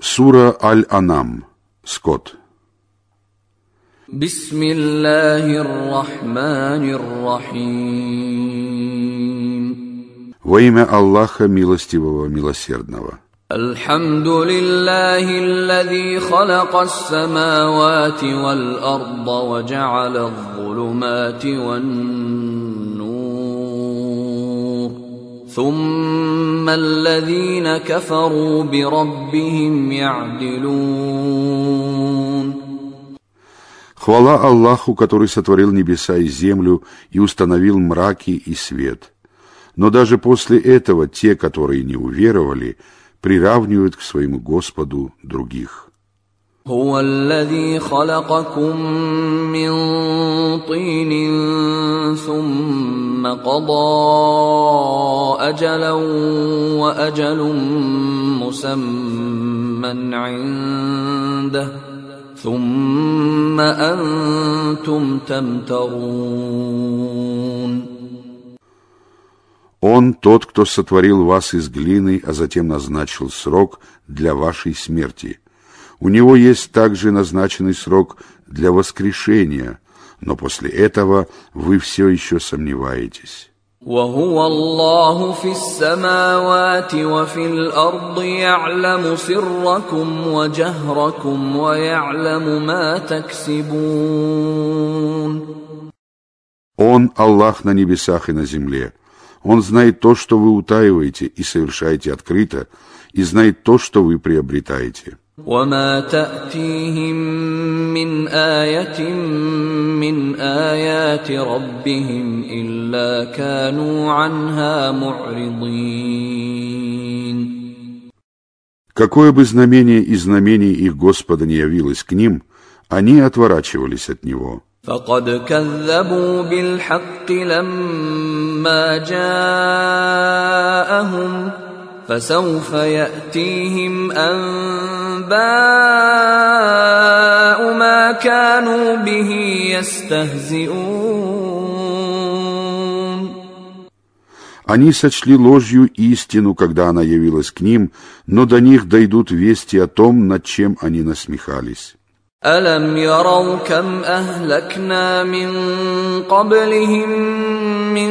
Сура Аль-Анам. Скот. بسم الله الرحمن الرحيم Во имя Аллаха Милостивого Милосердного. الحمد لله الذي خلق السماوات والأرض وجعل الظلمات والنور ثم الذين كفروا بربهم يعدلون Хвала Аллаху, который сотворил небеса и землю и установил мраки и свет. Но даже после этого те, которые не уверовали, приравнивают к своему Господу других. هو الذي خلقكم من طين ثم قضى اجلا واجل مسمى عنده ثم انتم تمترون Он тот, кто сотворил вас из глины, а затем назначил срок для вашей смерти. У него есть также назначенный срок для воскрешения, но после этого вы все еще сомневаетесь. وهو الله في السماوات وفي الارض يعلم سركم وجهركم ويعلم ما تكسبون Он Аллах на небесах и на земле. Он знает то, что вы утаиваете и совершаете открыто, и знает то, что вы приобретаете. وما تاتيهم من ايه من ايات ربهم الا كانوا عنها معرضين Какое бы знамение из знамений их Господа не явилось к ним, они отворачивались от него. فقد كذبوا بالحق لما جاءهم فسوف ياتيهم انباء ما كانوا به يستهزئون Они сочли ложью истину, когда она явилась к ним, но до них дойдут вести о том, над чем они насмехались. ألم يروا كم أهلكنا من قبلهم من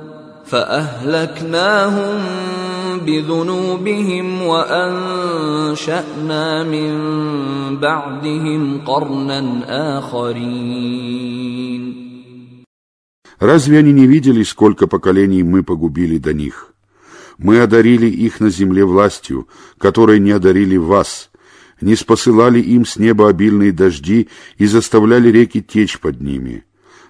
فأهلكناهم بذنوبهم وأنشأنا من بعدهم قرنا آخرين Разве они не видели, сколько поколений мы погубили до них? Мы одарили их на земле властью, которой не одарили вас, не спосылали им с неба обильные дожди и заставляли реки течь под ними.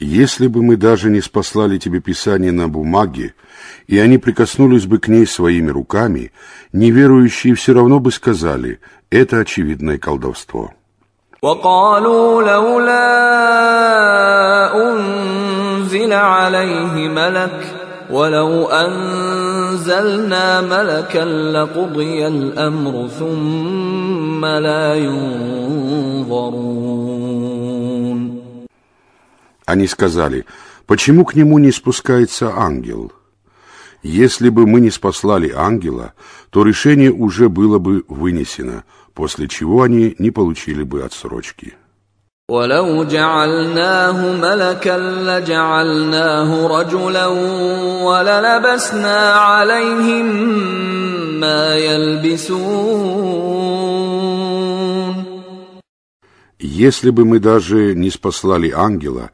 Если бы мы даже не спаслали тебе Писание на бумаге, и они прикоснулись бы к ней своими руками, неверующие все равно бы сказали, это очевидное колдовство. وقالوا لولا انزل عليه ملك ولو انزلنا ملكا لقضي الامر ثم لا ينظرون Они сказали, почему к нему не спускается ангел? Если бы мы не спаслали ангела, то решение уже было бы вынесено, после чего они не получили бы отсрочки. ولو جعلناه ملكا لجعلناه رجلا وللبسنا عليهم ما يلبسون Если бы мы даже не спаслали ангела,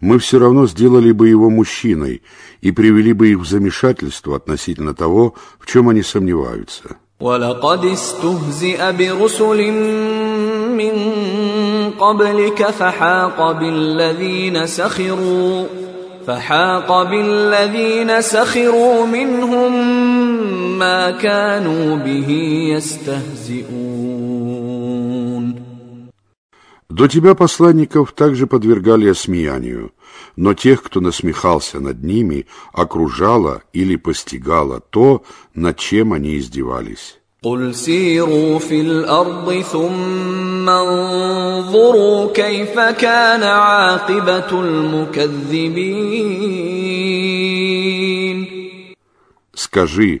мы все равно сделали бы его мужчиной и привели бы их в замешательство относительно того, в чем они сомневаются. ولقد استهزئ برسل من قبلك فحاق بالذين سخروا فحاق بالذين سخروا منهم ما كانوا به يستهزئون До тебя посланников также подвергали осмеянию, но тех, кто насмехался над ними, окружало или постигало то, над чем они издевались. قل سيروا في الارض ثم انظروا كيف كان عاقبه المكذبين Скажи,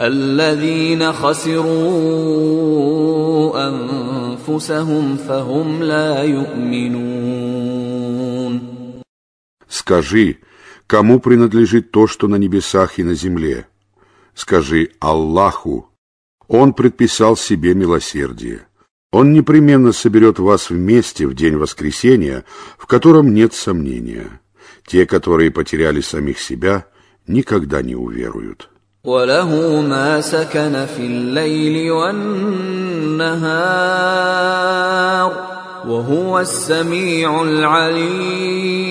الذين خسروا انفسهم فهم لا يؤمنون Скажи, кому принадлежит то, что на небесах и на земле? Скажи Аллаху. Он предписал себе милосердие. Он непременно соберет вас вместе в день воскресения, в котором нет сомнения. Те, которые потеряли самих себя, никогда не уверуют. وله ما سكن في الليل والنهار وهو السميع العليم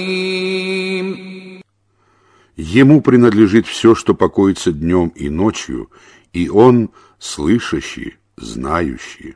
Ему принадлежит все, что покоится днем и ночью, и Он слышащий, знающий.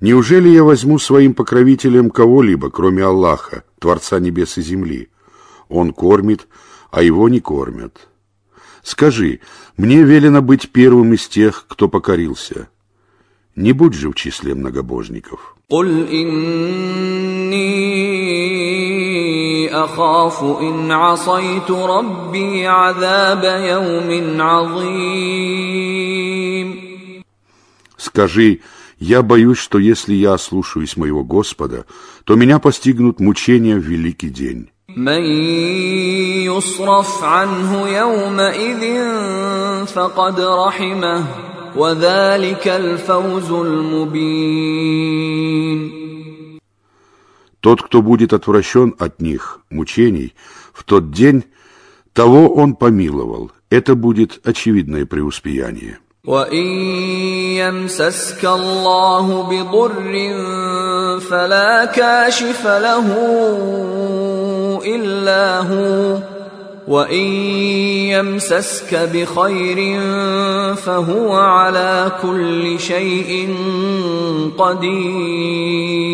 неужели я возьму своим покровителем кого-либо, кроме Аллаха, Творца небес и земли? Он кормит, а его не кормят. Скажи, мне велено быть первым из тех, кто покорился. Не будь же в числе многобожников. قل إني أخاف إن عصيت ربي عذاب يوم عظيم Скажи, я боюсь, что если я ослушаюсь моего Господа, то меня постигнут мучения в великий день. من يصرف عنه يومئذ فقد رحمه وذلك الفوز المبين Тот, кто будет отвращен от них, мучений, в тот день, того он помиловал. Это будет очевидное преуспеяние. وان يمسسك الله بضر فلا كاشف له الا هو وان يمسسك بخير فهو على كل شيء قدير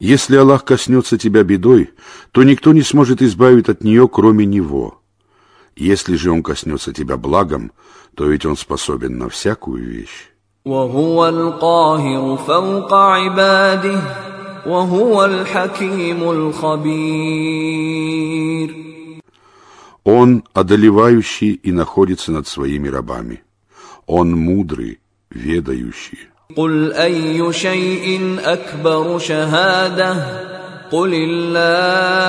Если Аллах коснется тебя бедой, то никто не сможет избавить от нее, кроме Него. Если же Он коснется тебя благом, то ведь Он способен на всякую вещь. وهو القاهر فوق عباده وهو الحكيم الخبير Он одолевающий и находится над своими рабами. Он мудрый, ведающий. قل اي شيء اكبر شهاده قل الله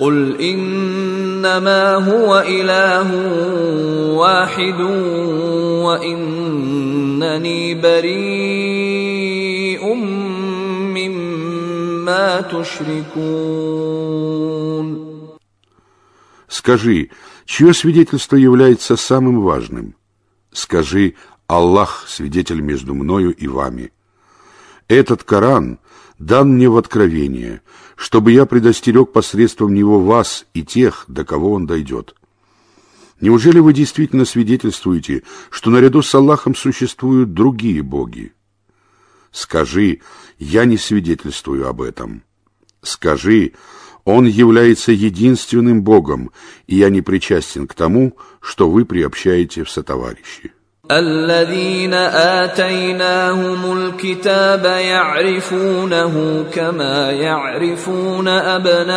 قل انما هو اله واحد وانني بريء مما تشركون Скажи, чье свидетельство является самым важным? Скажи, Аллах свидетель между мною и вами. Этот Коран дан мне в откровение, чтобы я предостерег посредством него вас и тех, до кого он дойдет. Неужели вы действительно свидетельствуете, что наряду с Аллахом существуют другие боги? Скажи, я не свидетельствую об этом. Скажи, Он является единственным Богом, и я не причастен к тому, что вы приобщаете в сотоварищи. الذين آتيناهم الكتاب يعرفونه كما يعرفون أبناءهم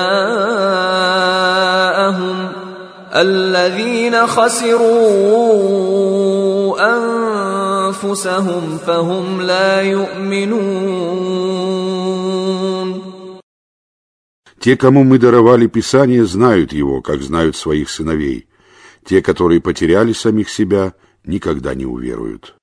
الذين خسروا أنفسهم فهم لا يؤمنون Те, кому мы даровали Писание, знают его, как знают своих сыновей. Те, которые потеряли самих себя – никогда не уверуют.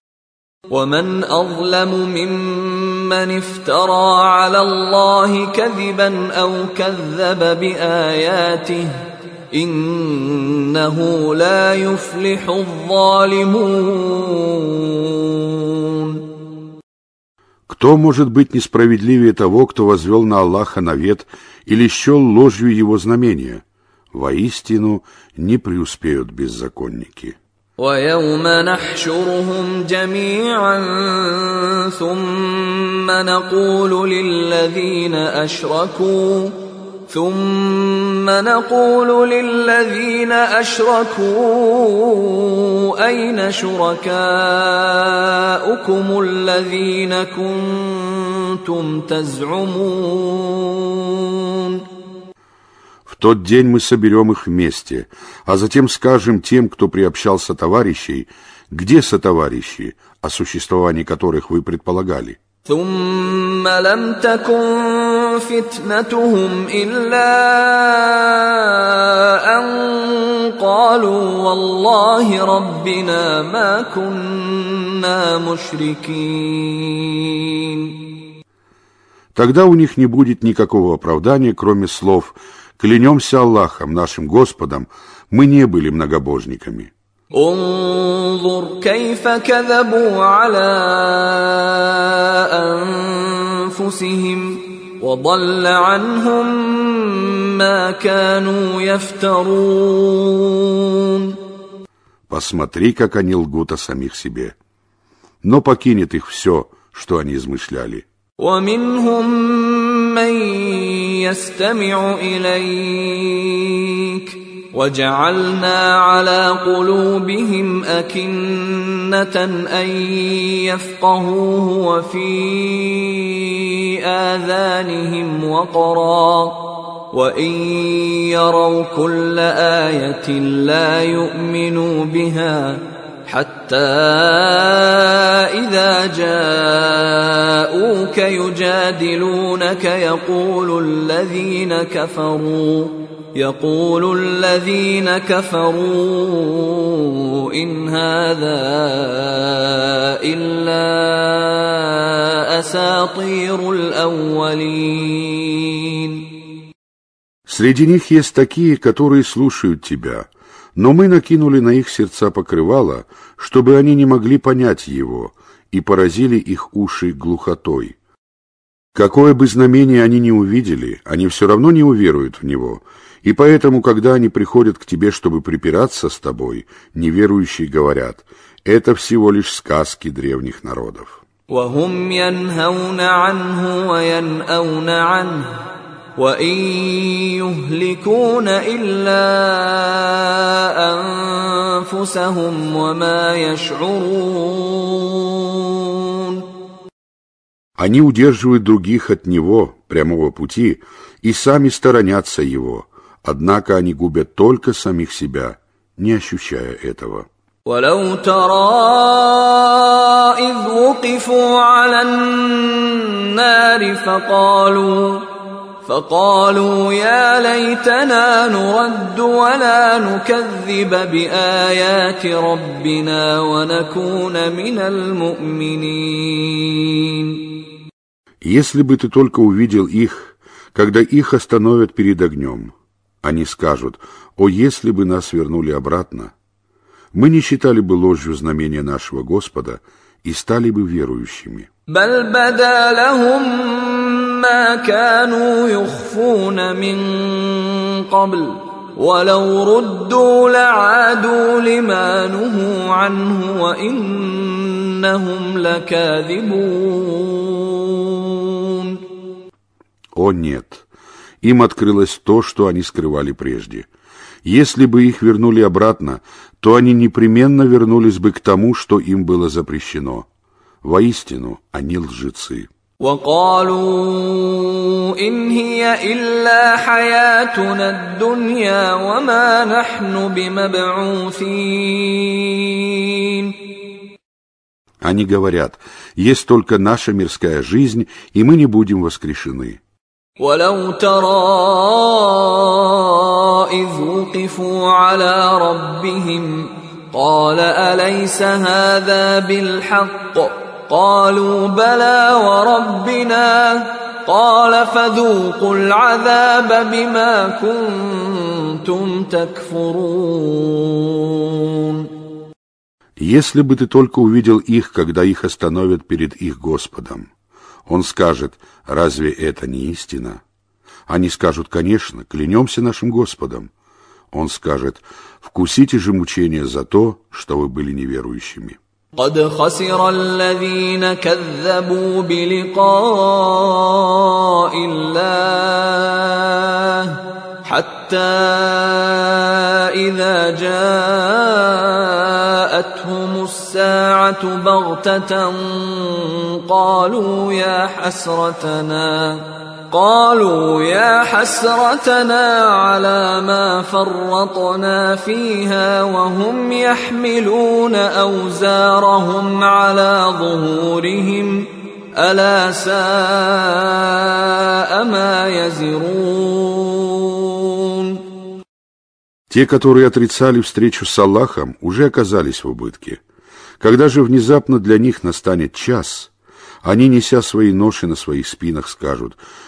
ومن أظلم ممن افترى على الله كذبا أو كذب بآياته إنه لا يفلح الظالمون Кто может быть несправедливее того, кто возвел на Аллаха навет или счел ложью его знамения? Воистину не преуспеют беззаконники. ويوم نحشرهم جميعا ثم نقول للذين أشركوا ثم نقول للذين أشركوا أين شركاؤكم الذين كنتم تزعمون؟ тот день мы соберем их вместе, а затем скажем тем, кто приобщался товарищей, где сотоварищи, о существовании которых вы предполагали. ثم لم تكن فتنتهم إلا أن قالوا والله ربنا ما كنا مشركين Тогда у них не будет никакого оправдания, кроме слов Клянемся Аллахом, нашим Господом, мы не были многобожниками. انظر كيف كذبوا على انفسهم وضل عنهم ما كانوا يفترون Посмотри, как они лгут о самих себе. Но покинет их все, что они измышляли. ومنهم من يستمع إليك. وجعلنا على قلوبهم أكنة أن يفقهوه وفي آذانهم وقرا. وإن يروا كل آية لا يؤمنوا بها حتى إذا جاءوك يجادلونك يقول الذين كفروا يقول الذين كفروا إن هذا إلا أساطير الأولين Среди них есть такие, которые слушают тебя – Но мы накинули на их сердца покрывало, чтобы они не могли понять его, и поразили их уши глухотой. Какое бы знамение они ни увидели, они все равно не уверуют в него, и поэтому, когда они приходят к тебе, чтобы припираться с тобой, неверующие говорят, это всего лишь сказки древних народов. وهم ينهون عنه وينأون عنه وان يهلكون الا انفسهم وما يشعرون Они удерживают других от него, прямого пути, и сами сторонятся его, однако они губят только самих себя, не ощущая этого. ولو ترى إذ وقفوا على النار فقالوا فقالوا يا ليتنا نرد ولا نكذب بايات ربنا ونكون من المؤمنين Если бы ты только увидел их, когда их остановят перед огнем, они скажут, «О, если бы нас вернули обратно!» Мы не считали бы ложью знамения нашего Господа и стали бы верующими. بل بدا لهم ما كانوا يخفون من قبل ولو ردوا لعادوا لما نهوا عنه وانهم لكاذبون О нет, им открылось то, что они скрывали прежде. Если бы их вернули обратно, то они непременно вернулись бы к тому, что им было запрещено. Воистину, они лжецы. وقالوا إن هي إلا حياتنا الدنيا وما نحن بمبعوثين Они говорят, есть только наша мирская жизнь, и мы не будем воскрешены. ولو ترى إذ وقفوا على ربهم قال أليس هذا بالحق قالوا بلى وربنا قال فذوقوا العذاب بما كنتم تكفرون Если бы ты только увидел их, когда их остановят перед их Господом, он скажет, разве это не истина? Они скажут, конечно, клянемся нашим Господом. Он скажет, вкусите же мучения за то, что вы были неверующими. قد خسر الذين كذبوا بلقاء الله حتى إذا جاءتهم الساعة بغتة قالوا يا حسرتنا قالوا يا حسرتنا على ما فرطنا فيها وهم يحملون اوزارهم على ظهورهم الا ساء ما يزرون Те, которые отрицали встречу с Аллахом, уже оказались в убытке. Когда же внезапно для них настанет час, они, неся свои ноши на своих спинах, скажут,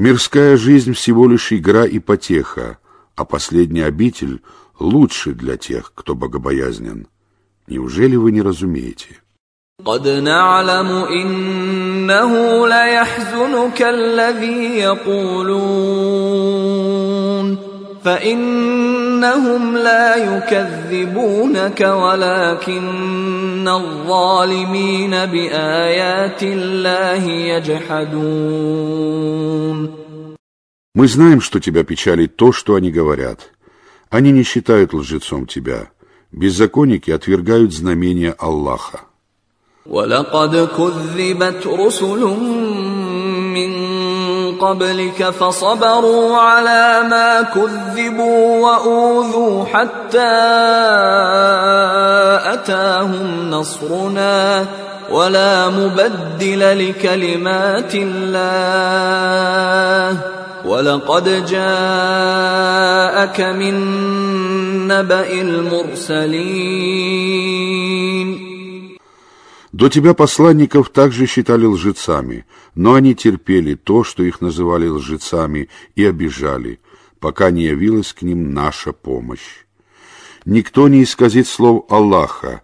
Мирская жизнь всего лишь игра и потеха, а последний обитель лучше для тех, кто богобоязнен. Неужели вы не разумеете? قد نعلم إنه ليحزنك الذي يقولون فإنهم لا يكذبونك ولكن الظالمين بآيات الله يجحدون Мы знаем, что тебя печалит то, что они говорят. Они не считают лжецом тебя. Беззаконники отвергают знамения Аллаха. ولقد كذبت رسل من قبلك فصبروا على ما كذبوا وأوذوا حتى أتاهم نصرنا ولا مبدل لكلمات الله. ولقد جاءك من نبأ المرسلين. До тебя посланников также считали лжецами, но они терпели то, что их называли лжецами, и обижали, пока не явилась к ним наша помощь. Никто не исказит слов Аллаха,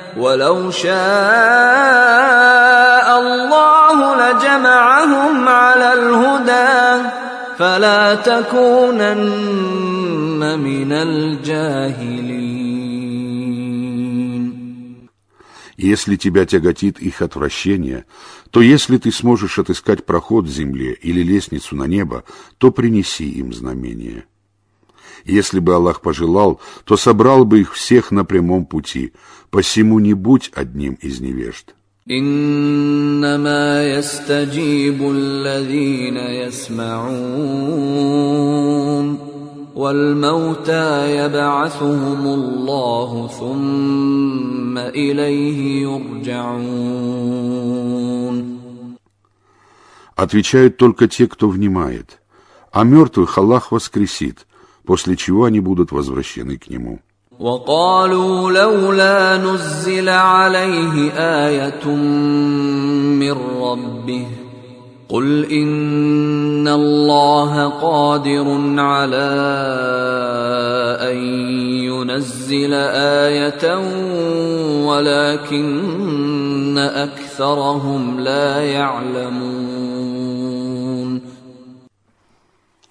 ولو شاء الله لجمعهم على الهدى فلا تكونن من الجاهلين Если тебя тяготит их отвращение, то если ты сможешь отыскать проход в земле или лестницу на небо, то принеси им знамение. Если бы Аллах пожелал, то собрал бы их всех на прямом пути, посему не будь одним из невежд. إنما يستجيب الذين يسمعون والموتى يبعثهم الله ثم إليه يرجعون Отвечают только те, кто внимает, а мертвых Аллах воскресит, после чего они будут возвращены к Нему. وقالوا لولا نزل عليه آية من ربه قل إن الله قادر على أن ينزل آية ولكن أكثرهم لا يعلمون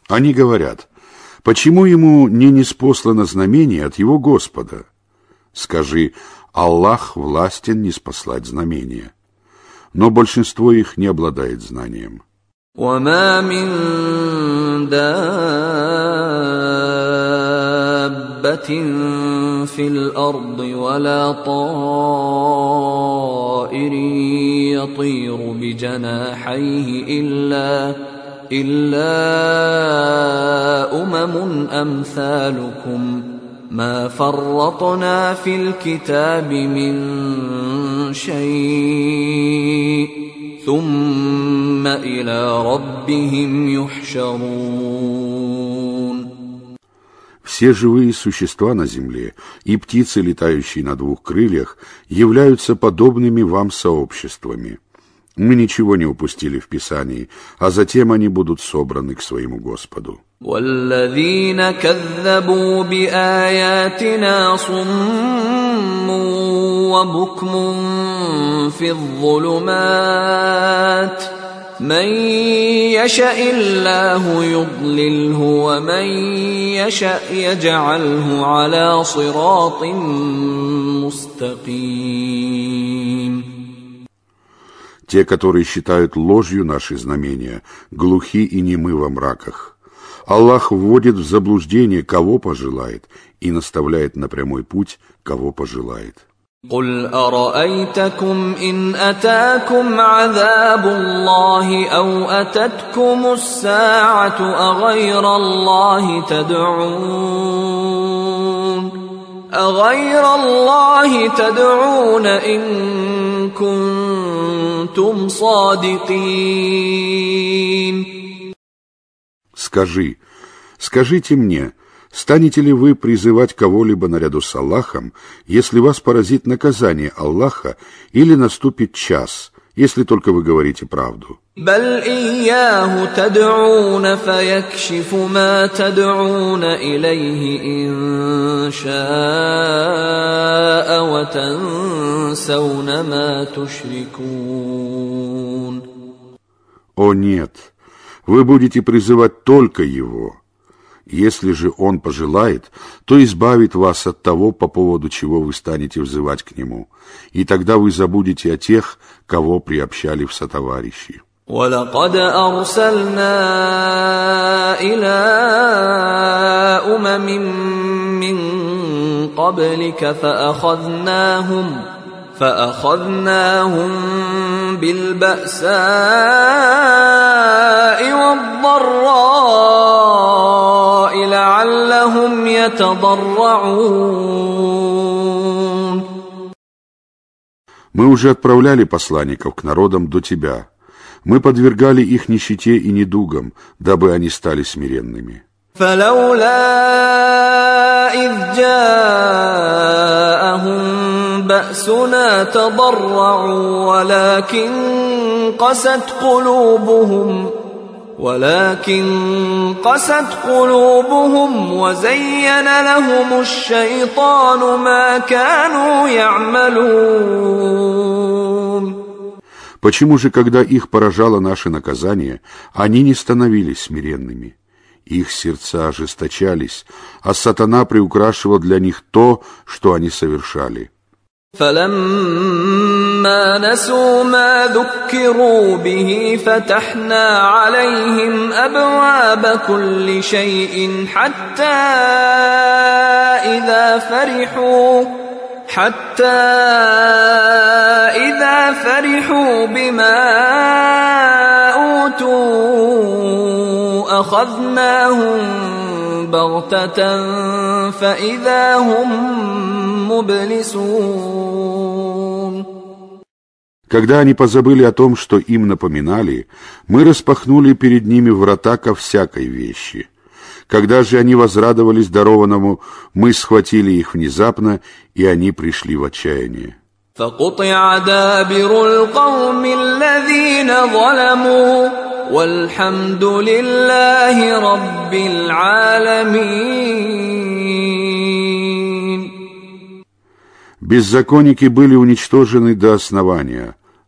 Они говорят, Почему ему не неспослано знамение от его Господа? Скажи, Аллах властен не спаслать знамения. Но большинство их не обладает знанием. وما من دابة في الأرض ولا طائر يطير بجناحيه إلا إلا أمم أمثالكم ما فرطنا في الكتاب من شيء ثم إلى ربهم يحشرون Все живые существа на земле и птицы, летающие на двух крыльях, являются подобными вам сообществами – Мы ничего не упустили в Писании, а затем они будут собраны к своему Господу. والذين كذبوا بآياتنا صم وبكم في الظلمات من يشاء الله يضلله ومن يشاء يجعله على صراط مستقيم Те, которые считают ложью наши знамения, глухи и немы во мраках. Аллах вводит в заблуждение, кого пожелает, и наставляет на прямой путь, кого пожелает. قل أرأيتكم إن أتاكم عذاب الله أو أتتكم الساعة أغير الله تدعون أغير الله تدعون إن كنتم صادقين Скажи, скажите мне, станете ли вы призывать кого-либо наряду с Аллахом, если вас поразит наказание Аллаха или наступит час, если только вы говорите правду. О нет, вы будете призывать только Его, Если же Он пожелает, то избавит вас от того, по поводу чего вы станете взывать к Нему, и тогда вы забудете о тех, кого приобщали в сотоварищи. ولقد أرسلنا إلى أمم من قبلك فأخذناهم فأخذناهم بالبأساء والضراء لعلهم يتضرعون Мы уже отправляли посланников к народам до тебя. Мы подвергали их нищете и недугам, дабы они стали смиренными. فلولا إذ جاءهم بأسنا تضرعوا ولكن قست قلوبهم ولكن قست قلوبهم وزين لهم الشيطان ما كانوا يعملون Почему же, когда их поражало наше наказание, они не становились смиренными? Их сердца ожесточались, а сатана приукрашивал для них то, что они совершали. فلما نسوا ما ذكروا به فتحنا عليهم ابواب كل شيء حتى اذا فرحوا حتى اذا فرحوا بما اوتوا اخذناهم بغته فاذا هم مبلسون Когда они позабыли о том, что им напоминали, мы распахнули перед ними врата ко всякой вещи. Когда же они возрадовались дарованному, мы схватили их внезапно, и они пришли в отчаяние. فقطع دابر القوم الذين ظلموا والحمد لله رب العالمين Беззаконники были уничтожены до основания.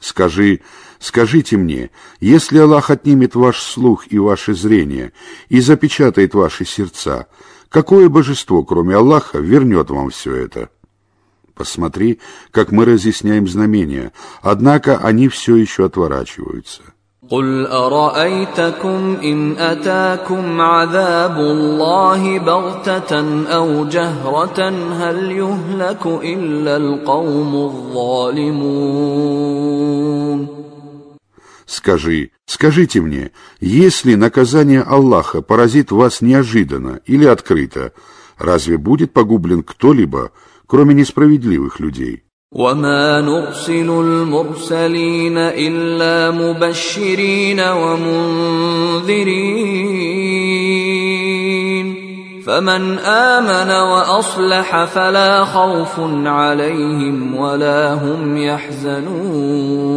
Скажи, скажите мне, если Аллах отнимет ваш слух и ваше зрение и запечатает ваши сердца, какое божество, кроме Аллаха, вернет вам все это? Посмотри, как мы разъясняем знамения, однако они все еще отворачиваются. قل ارايتكم ان اتاكم عذاب الله بغته او جهره هل يهلك الا القوم الظالمون Скажи, скажите мне, если наказание Аллаха поразит вас неожиданно или открыто, разве будет погублен кто-либо, кроме несправедливых людей? وما نرسل المرسلين الا مبشرين ومنذرين فمن امن واصلح فلا خوف عليهم ولا هم يحزنون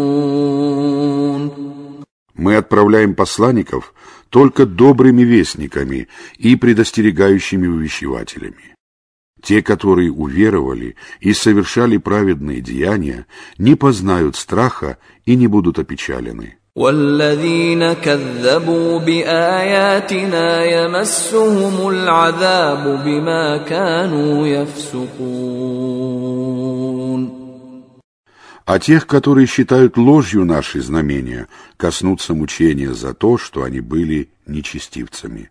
Мы отправляем посланников только добрыми вестниками и предостерегающими увещевателями. Те, которые уверовали и совершали праведные деяния, не познают страха и не будут опечалены. والذين كذبوا باياتنا يمسهم العذاب بما كانوا يفسقون А тех, которые считают ложью наши знамения, коснутся мучения за то, что они были нечестивцами.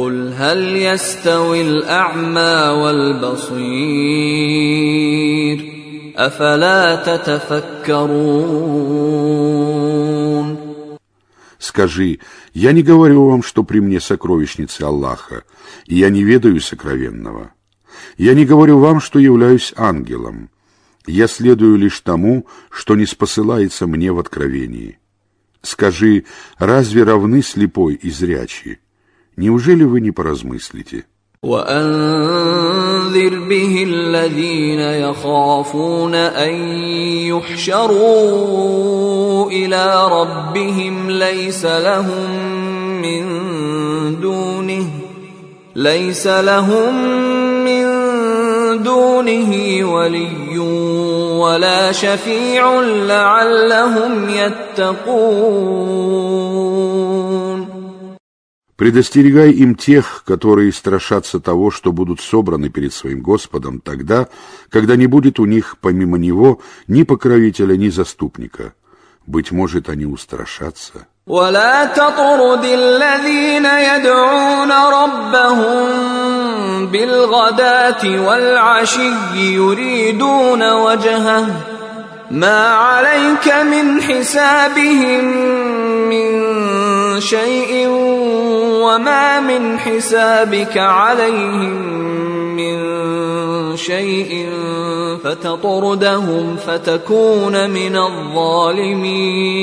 قل هل يستوي الاعمى والبصير افلا تتفكرون Скажи, я не говорю вам, что при мне сокровищницы Аллаха, и я не ведаю сокровенного. Я не говорю вам, что являюсь ангелом. Я следую лишь тому, что не спосылается мне в откровении. Скажи, разве равны слепой и зрячий? Неужели вы не поразмыслите? وانذر به الذين يخافون ان يحشروا الى ربهم ليس لهم من دونه ليس لهم من دونه ولي ولا شفيع لعلهم يتقون Предостерегай им тех, которые страшатся того, что будут собраны перед своим Господом тогда, когда не будет у них помимо Него ни покровителя, ни заступника. Быть может, они устрашатся. ولا تطرد الذين يدعون ربهم بالغداة والعشي يريدون وجهه ما عليك من حسابهم من شيء وما من حسابك عليهم من شيء فتطردهم فتكون من الظالمين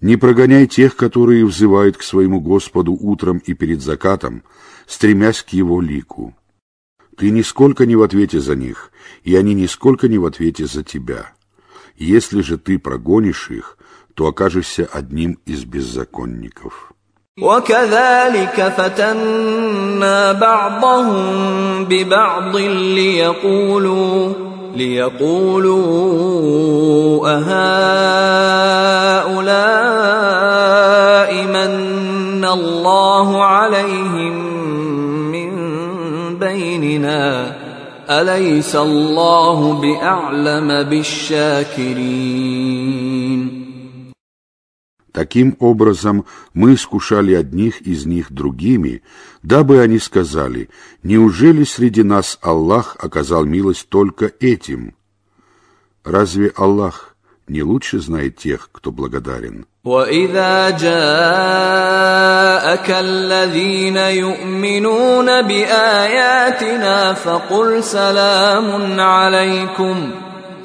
Не прогоняй тех, которые взывают к своему Господу утром и перед закатом, стремясь к Его лику. Ты нисколько не в ответе за них, и они нисколько не в ответе за тебя. Если же ты прогонишь их, то окажешься одним из беззаконников. وكذلك فتنا بعضهم ببعض ليقولوا ليقولوا أهؤلاء من الله عليهم من بيننا أليس الله بأعلم بالشاكرين Таким образом, мы искушали одних из них другими, дабы они сказали, неужели среди нас Аллах оказал милость только этим? Разве Аллах не лучше знает тех, кто благодарен? وإذا جاءك الذين يؤمنون بآياتنا فقل سلام عليكم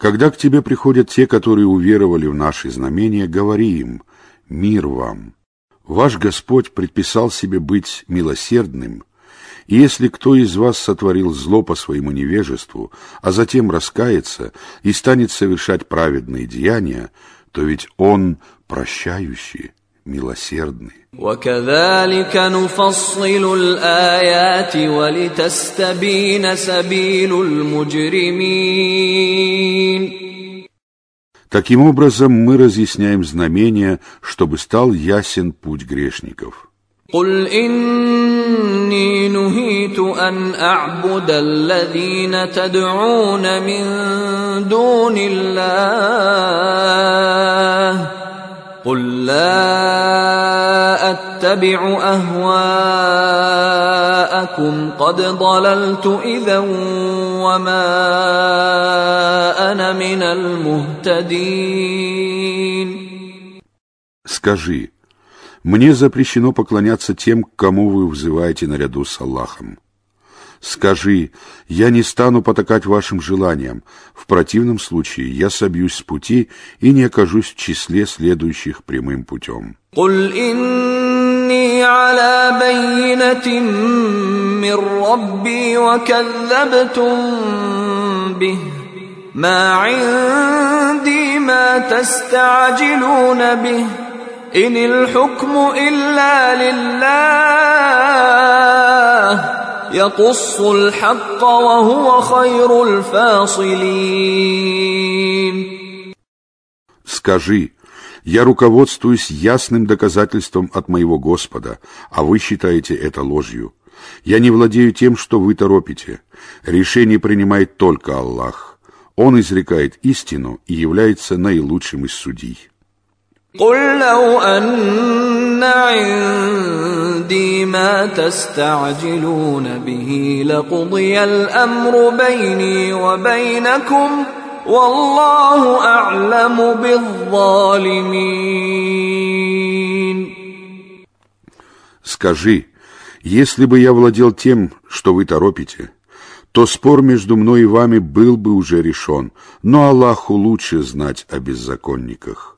Когда к тебе приходят те, которые уверовали в наши знамения, говори им «Мир вам». Ваш Господь предписал себе быть милосердным, и если кто из вас сотворил зло по своему невежеству, а затем раскается и станет совершать праведные деяния, то ведь Он прощающий, милосердный. وكذلك نفصل الآيات ولتستبين سبيل المجرمين Таким образом, мы разъясняем знамения, чтобы стал ясен путь грешников. قل إني نهيت أن أعبد الذين تدعون من دون الله قل لا اتبع اهواءكم قد ضللت اذا وما انا من المهتدين Скажи, мне запрещено поклоняться тем, к кому вы взываете наряду с Аллахом. Скажи, я не стану потакать вашим желаниям, в противном случае я собьюсь с пути и не окажусь в числе следующих прямым путем. قل إني على بينة من ربي وكذبتم به ما عندي ما تستعجلون به إن الحكم إلا لله يقص الحق وهو خير الفاصلين Скажи, я руководствуюсь ясным доказательством от моего Господа, а вы считаете это ложью. Я не владею тем, что вы торопите. Решение принимает только Аллах. Он изрекает истину и является наилучшим из судей. قل لو أن عندي ما تستعجلون به لقضي الأمر بيني وبينكم والله أعلم بالظالمين Скажи, если бы я владел тем, что вы торопите, то спор между мной и вами был бы уже решен, но Аллаху лучше знать о беззаконниках.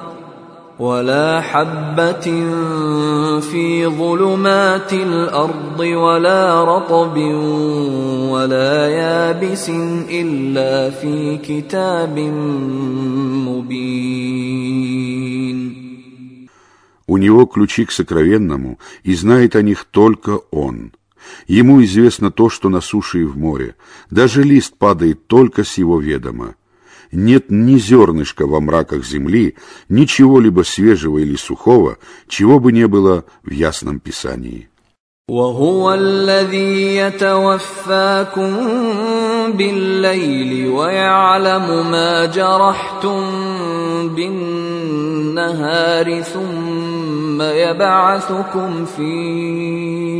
ولا حبة في ظلمات الأرض ولا رطب ولا يابس إلا في كتاب مبين У него ключи к сокровенному, и знает о них только он. Ему известно то, что на суше и в море. Даже лист падает только с его ведома нет ни зернышка во мраках земли, ничего либо свежего или сухого, чего бы не было в ясном Писании. وهو الذي يتوفاكم بالليل ويعلم ما جرحتم بالنهار ثم يبعثكم فيه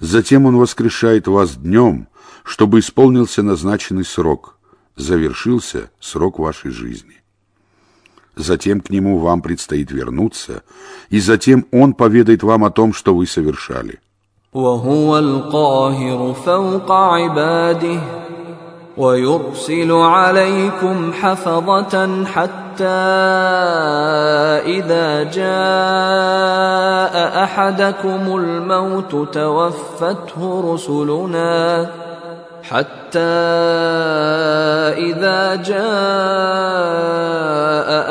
Затем Он воскрешает вас днем, чтобы исполнился назначенный срок, завершился срок вашей жизни. Затем к Нему вам предстоит вернуться, и затем Он поведает вам о том, что вы совершали. وهو القاهر فوق عباده ويرسل عليكم حفظة حتى إذا جاء أحدكم الموت توفته رسلنا حتى إذا جاء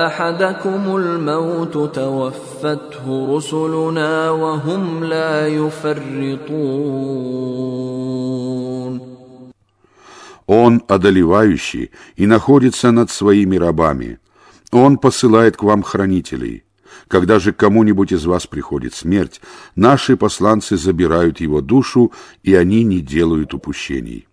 أحدكم الموت توفته رسلنا وهم لا يفرطون Он одолевающий и находится над своими рабами. Он посылает к вам хранителей. Когда же кому-нибудь из вас приходит смерть, наши посланцы забирают его душу, и они не делают упущений.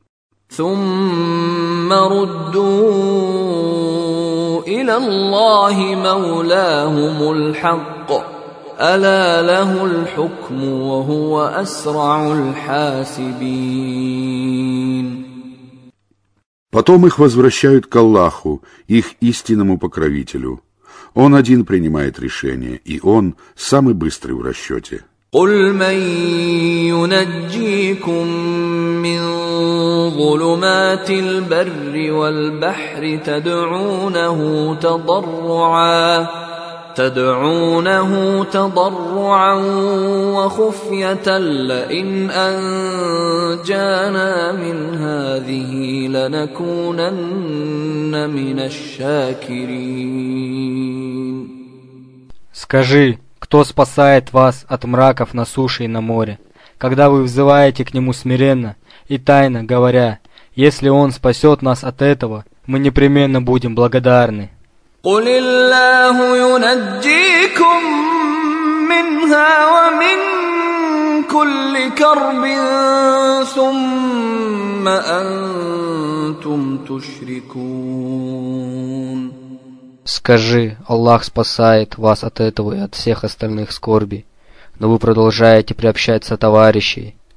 Потом их возвращают к Аллаху, их истинному покровителю. Он один принимает решение, и он самый быстрый в расчете. قل من ينجيكم من ظلمات البر والبحر تدعونه تضرعا تدعونه تضرعا وخفية لئن أنجانا من هذه لنكونن من الشاكرين Скажи, кто спасает вас от мраков на суше и на море, когда вы взываете к Нему смиренно и тайно говоря, если Он спасет нас от этого, мы непременно будем благодарны. قل الله ينجيكم منها ومن كل كرب ثم أنتم تشركون Скажи, Аллах спасает вас от этого и от всех остальных скорбей, но вы продолжаете приобщать товарищей.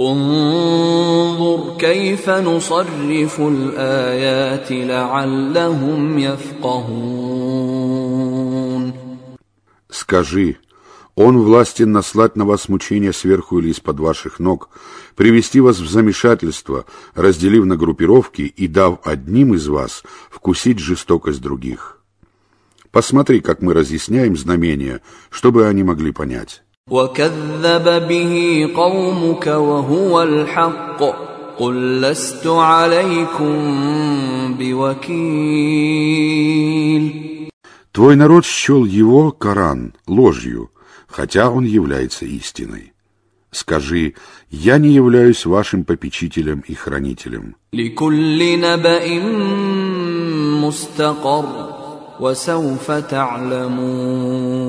انظر كيف نصرف الايات لعلهم يفقهون Скажи, Он властен наслать на вас мучения сверху или из-под ваших ног, привести вас в замешательство, разделив на группировки и дав одним из вас вкусить жестокость других. Посмотри, как мы разъясняем знамения, чтобы они могли понять. وكذب به قومك وهو الحق قل لست عليكم بوكيل Твой народ счел его, Коран, ложью, хотя он является истиной. Скажи, я не являюсь вашим попечителем и хранителем. لكل نبأ مستقر وسوف تعلمون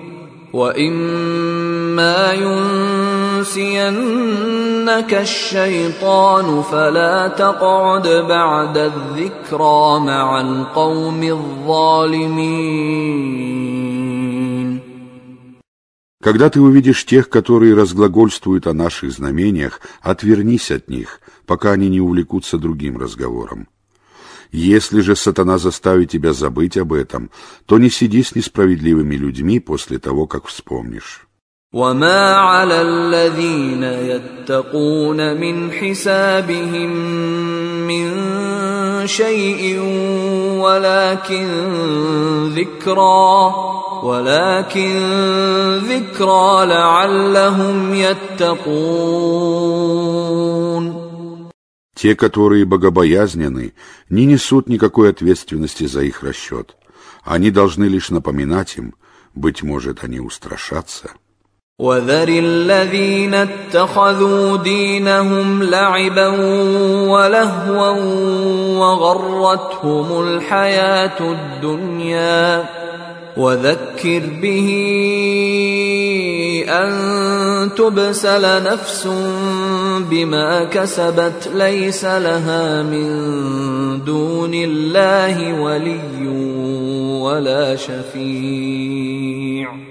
واما ينسينك الشيطان فلا تقعد بعد الذكرى مع القوم الظالمين Когда ты увидишь тех, которые разглагольствуют о наших знамениях, отвернись от них, пока они не увлекутся другим разговором. Если же сатана заставит тебя забыть об этом, то не сиди с несправедливыми людьми после того, как вспомнишь. وما على الذين يتقون من حسابهم من شيء ولكن ذكرى ولكن ذكرى لعلهم يتقون Те, которые богобоязнены, не несут никакой ответственности за их расчет. Они должны лишь напоминать им, быть может, они устрашатся. وذر الذين اتخذوا دينهم لعبا ولهوا وغرتهم الحياة الدنيا وذكر به أن تبسل نفس بما كسبت ليس لها من دون الله ولي ولا شفيع.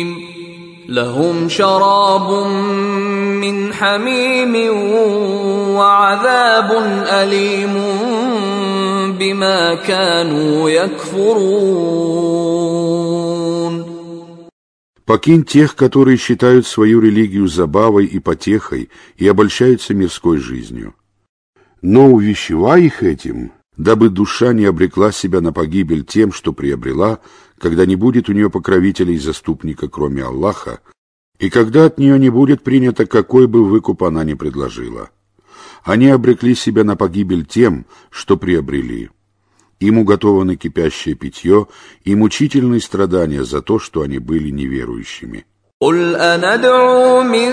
لهم شراب من حميم وعذاب أليم بما كانوا يكفرون Покинь тех, которые считают свою религию забавой и потехой и обольщаются мирской жизнью. Но увещевай их этим, дабы душа не обрекла себя на погибель тем, что приобрела, когда не будет у нее покровителя и заступника, кроме Аллаха, и когда от нее не будет принято, какой бы выкуп она ни предложила. Они обрекли себя на погибель тем, что приобрели. Им уготовано кипящее питье и мучительные страдания за то, что они были неверующими. قل أندعو من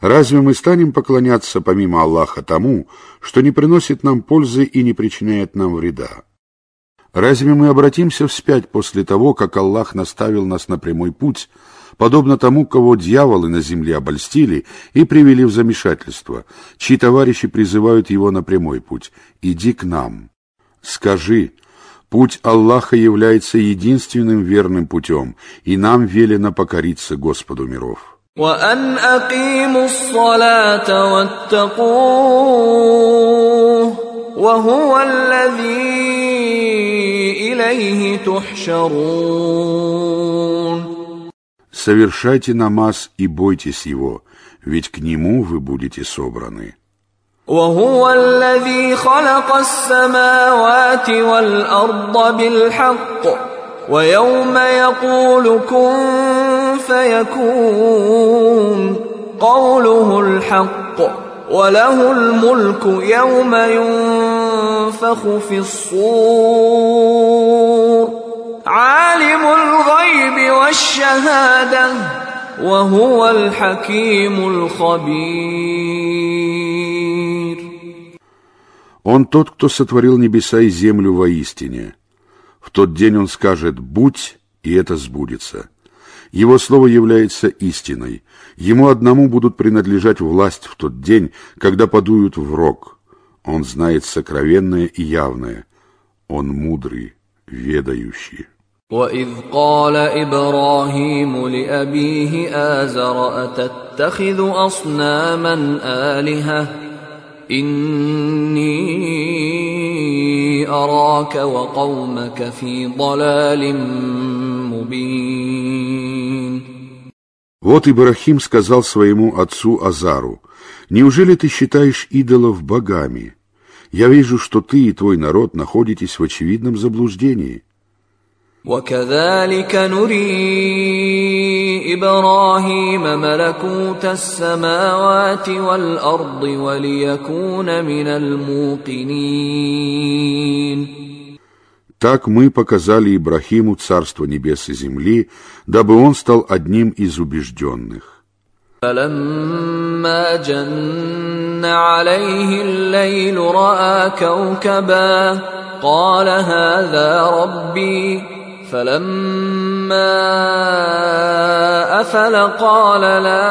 разве мы станем поклоняться помимо Аллаха тому, что не приносит нам пользы и не причиняет нам вреда? Разве мы обратимся вспять после того, как Аллах наставил нас на прямой путь, подобно тому, кого дьяволы на земле обольстили и привели в замешательство, чьи товарищи призывают его на прямой путь «Иди к нам». Скажи, путь Аллаха является единственным верным путем, и нам велено покориться Господу миров. وأن أقيموا الصلاة واتقوه وهو الذي إليه تحشرون Совершайте намаз и бойтесь его, ведь к нему вы будете собраны. وهو الذي خلق السماوات والأرض بالحق ويوم يقول كن فيكون قوله الحق وله الملك يوم ينفخ في الصور عالم الغيب والشهاده وهو الحكيم الخبير Он тот, кто сотворил небеса и землю воистине. В тот день он скажет «будь», и это сбудется. Его слово является истиной. Ему одному будут принадлежать власть в тот день, когда подуют в рог. Он знает сокровенное и явное. Он мудрый, ведающий. وإذ قال إبراهيم لأبيه آزر أتتخذ أصناما آلهة إني أراك وقومك في ضلال مبين Вот Ибрахим сказал своему отцу Азару, «Неужели ты считаешь идолов богами? Я вижу, что ты и твой народ находитесь в очевидном заблуждении». وكذلك نري ابراهيم ملكوت السماوات والارض وليكون من الموقنين Так мы показали Ибрахиму царство небес и земли, дабы он стал одним из убежденных. فلما جن عليه الليل راى كوكبا قال هذا ربي فلما افل قال لا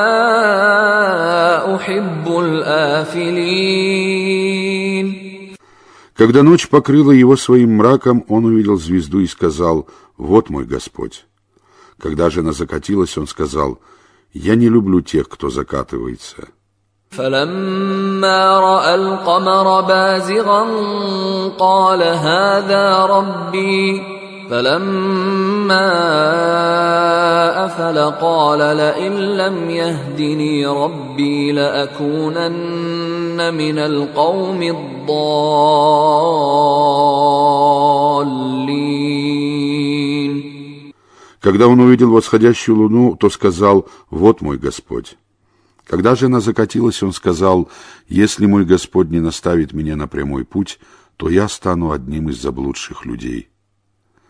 احب الافلين Когда ночь покрыла его своим мраком, он увидел звезду и сказал, «Вот мой Господь». Когда же она закатилась, он сказал, «Я не люблю тех, кто закатывается». فلما راى القمر بازغا قال هذا ربي فلما افل قال لئن لم يهدني ربي لاكونن من القوم الضالين Когда он увидел восходящую луну, то сказал, «Вот мой Господь». Когда же она закатилась, он сказал, «Если мой Господь не наставит меня на прямой путь, то я стану одним из заблудших людей».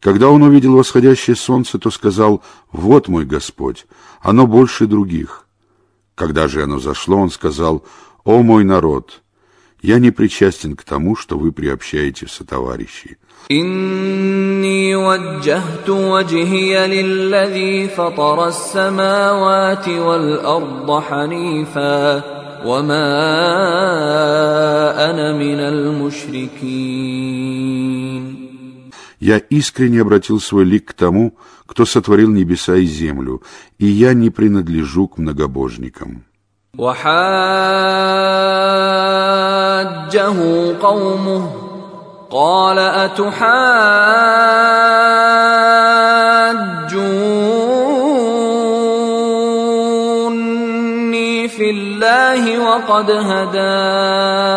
Когда он увидел восходящее солнце, то сказал, «Вот мой Господь, оно больше других». Когда же оно зашло, он сказал, «О мой народ, я не причастен к тому, что вы приобщаете в сотоварищи». إني وجهت وجهي للذي فطر السماوات والأرض حنيفا وما أنا من المشركين Я искренне обратил свой лик к тому, кто сотворил небеса и землю, и я не принадлежу к многобожникам. وحاجه قومه قال أتحاجوني في الله وقد هدان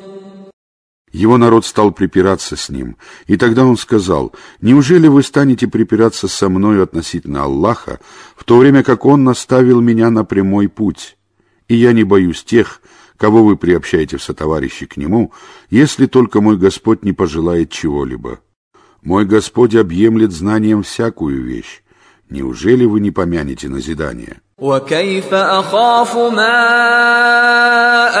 Его народ стал припираться с ним, и тогда он сказал, «Неужели вы станете припираться со мною относительно Аллаха, в то время как Он наставил меня на прямой путь? И я не боюсь тех, кого вы приобщаете в сотоварищи к Нему, если только мой Господь не пожелает чего-либо. Мой Господь объемлет знанием всякую вещь. Неужели вы не помянете назидание?» وكيف اخاف ما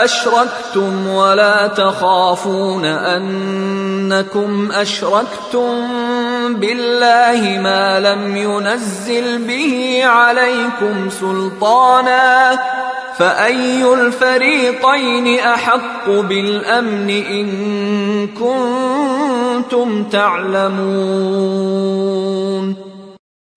اشركتم ولا تخافون انكم اشركتم بالله ما لم ينزل به عليكم سلطانا فاي الفريقين احق بالامن ان كنتم تعلمون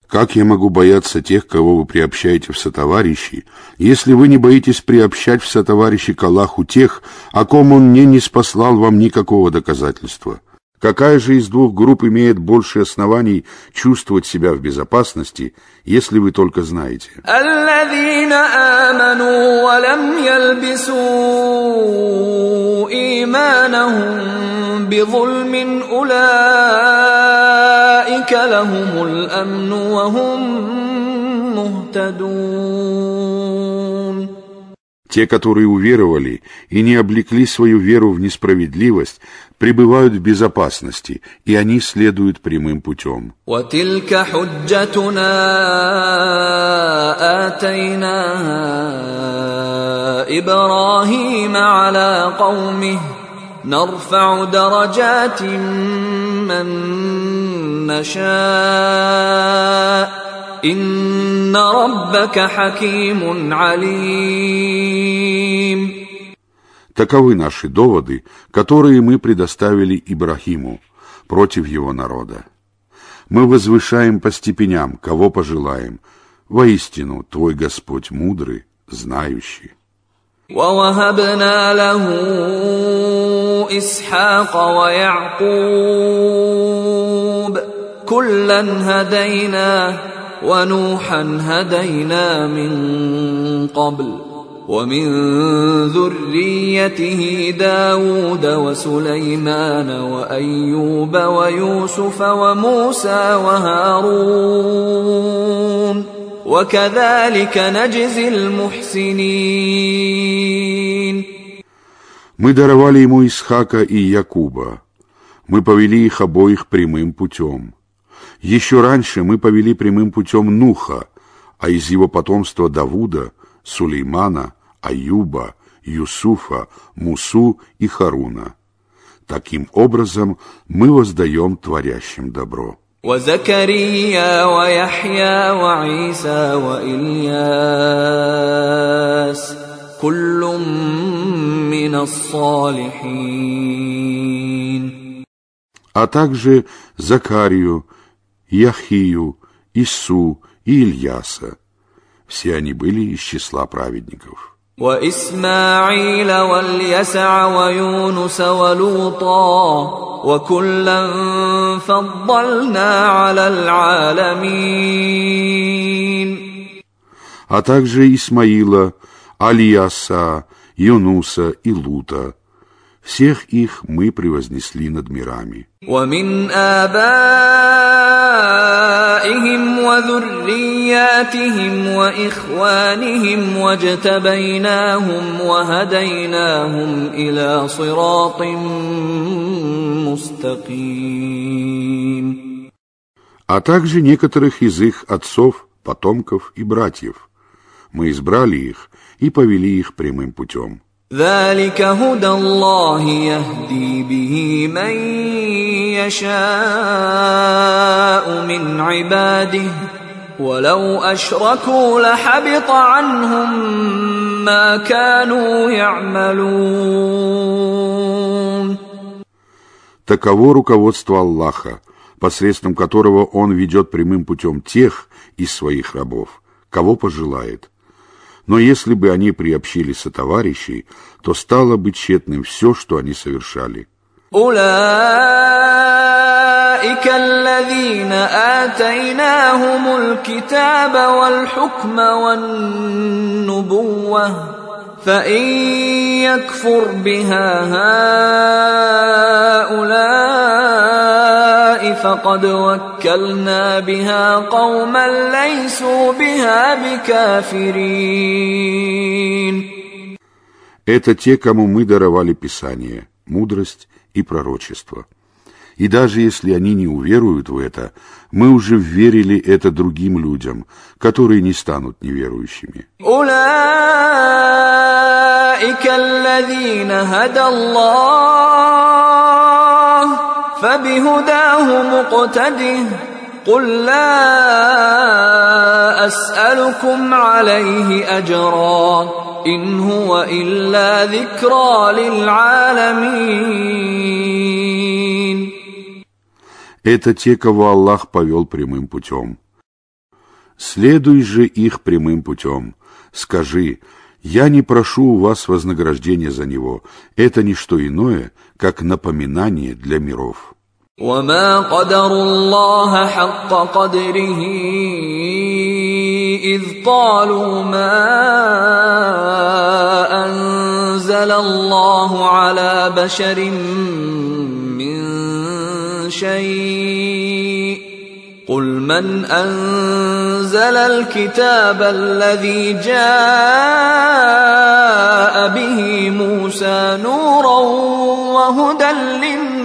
Как я могу бояться тех, кого вы приобщаете в сотоварищи, если вы не боитесь приобщать в сотоварищи к Аллаху тех, о ком Он мне не спаслал вам никакого доказательства? Какая же из двух групп имеет больше оснований чувствовать себя в безопасности, если вы только знаете? Те, которые уверовали и не облекли свою веру в несправедливость, пребывают в безопасности, и они следуют прямым путем. وَتِلْكَ حُجَّتُنَا آتَيْنَاهَا إِبْرَاهِيمَ عَلَى قَوْمِهِ نرفع درجات من نشاء ان ربك حكيم عليم Таковы наши доводы, которые мы предоставили Ибрахиму против его народа. Мы возвышаем по степеням, кого пожелаем. Воистину, Твой Господь мудрый, знающий. ووهبنا له اسحاق ويعقوب كلا هدينا ونوحا هدينا من قبل ومن ذريته داود وسليمان وايوب ويوسف وموسى وهارون وكذلك نجزي المحسنين Мы даровали ему Исхака и Якуба. Мы повели их обоих прямым путем. Еще раньше мы повели прямым путем Нуха, а из его потомства Давуда, Сулеймана, Аюба, Юсуфа, Мусу и Харуна. Таким образом мы воздаем творящим добро. وزكريا ويحيى وعيسى والياس كل من الصالحين а также Закарию, Яхию, Ису и Ильяса. Все они были из числа праведников. واسماعيل واليسع ويونس ولوطا وكلا فضلنا على العالمين а также Исмаила, Алияса, Юнуса и Лута. Всех их мы превознесли над мирами. ومن آبائهم وذرياتهم وإخوانهم واجتبيناهم وهديناهم إلى صراط مستقيم А также некоторых из их отцов, потомков и братьев. Мы избрали их и повели их прямым путем. ذلك هدى الله يهدي به من يشاء من عباده ولو اشركوا لحبط عنهم ما كانوا يعملون Таково руководство Аллаха, посредством которого Он ведет прямым путем тех из своих рабов, кого пожелает – – но если бы они приобщили сотоварищей, то стало бы тщетным все, что они совершали. أولئك الذين آتيناهم الكتاب والحكم والنبوة فإن يكفر بها هؤلاء فقد وكلنا بها قوما ليسوا بها بكافرين Это те, кому мы даровали Писание, мудрость и пророчество. И даже если они не уверуют в это, мы уже верили это другим людям, которые не станут неверующими. قل لا أسألكم عليه أجرا إن هو إلا ذكرى للعالمين Это те, кого Аллах повел прямым путем. Следуй же их прямым путем. Скажи, я не прошу у вас вознаграждения за него. Это не что иное, как напоминание для миров. وما قدروا الله حق قدره اذ قالوا ما انزل الله على بشر من شيء. قل من أنزل الكتاب الذي جاء به موسى نورا وهدى للناس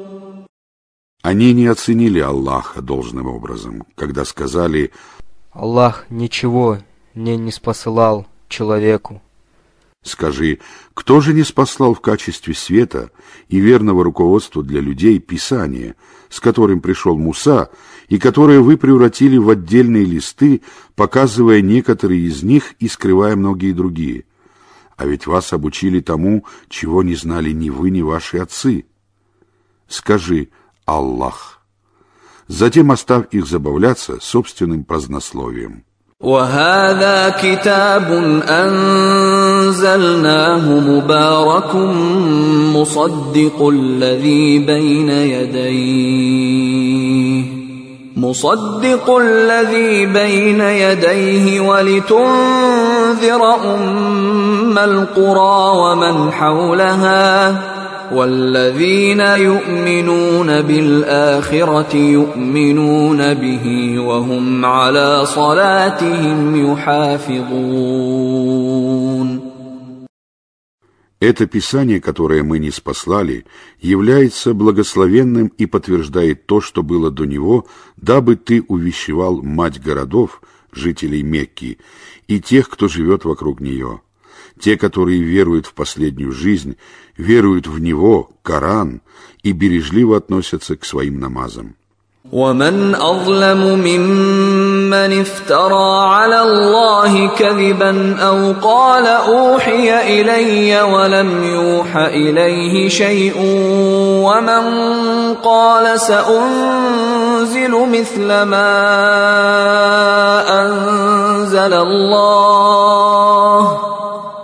Они не оценили Аллаха должным образом, когда сказали «Аллах ничего мне не спосылал человеку». Скажи, кто же не спаслал в качестве света и верного руководства для людей Писание, с которым пришел Муса, и которое вы превратили в отдельные листы, показывая некоторые из них и скрывая многие другие? а ведь вас обучили тому, чего не знали ни вы, ни ваши отцы. Скажи «Аллах». Затем оставь их забавляться собственным празднословием. وهذا كتاب أنزلناه مبارك مصدق الذي بين يديه مصدق الذي بين يديه ولتنذر ام القرى ومن حولها والذين يؤمنون بالاخره يؤمنون به وهم على صلاتهم يحافظون Это Писание, которое мы не спаслали, является благословенным и подтверждает то, что было до него, дабы ты увещевал мать городов, жителей Мекки, и тех, кто живет вокруг нее. Те, которые веруют в последнюю жизнь, веруют в него, Коран, и бережливо относятся к своим намазам. ومن اظلم ممن افترى على الله كذبا او قال اوحي الي ولم يوح اليه شيء ومن قال سانزل مثل ما انزل الله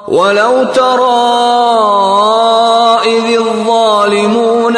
ولو ترى اذ الظالمون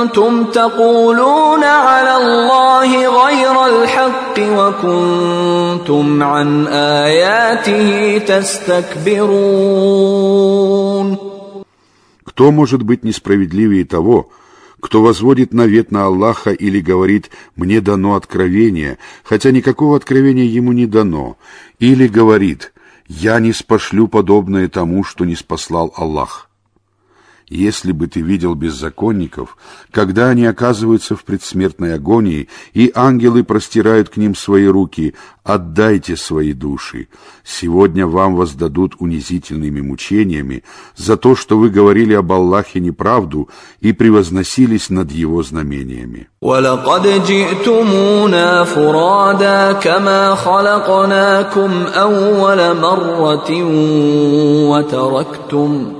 كنتم تقولون على الله غير الحق وكنتم عن آياته تستكبرون Кто может быть несправедливее того, Кто возводит навет на Аллаха или говорит «мне дано откровение», хотя никакого откровения ему не дано, или говорит «я не спошлю подобное тому, что не спаслал Аллах». Если бы ты видел беззаконников, когда они оказываются в предсмертной агонии, и ангелы простирают к ним свои руки, отдайте свои души. Сегодня вам воздадут унизительными мучениями за то, что вы говорили об Аллахе неправду и превозносились над Его знамениями. ولقد جئتمونا فرادا كما خلقناكم أول مرة وتركتم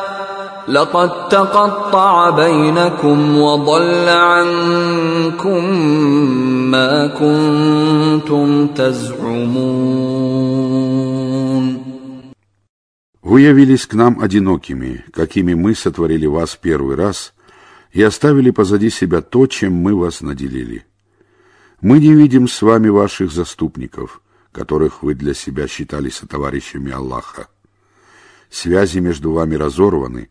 لقد تقطع بينكم وضل عنكم ما كنتم تزعمون Вы явились к нам одинокими, какими мы сотворили вас первый раз, и оставили позади себя то, чем мы вас наделили. Мы не видим с вами ваших заступников, которых вы для себя считали сотоварищами Аллаха. Связи между вами разорваны,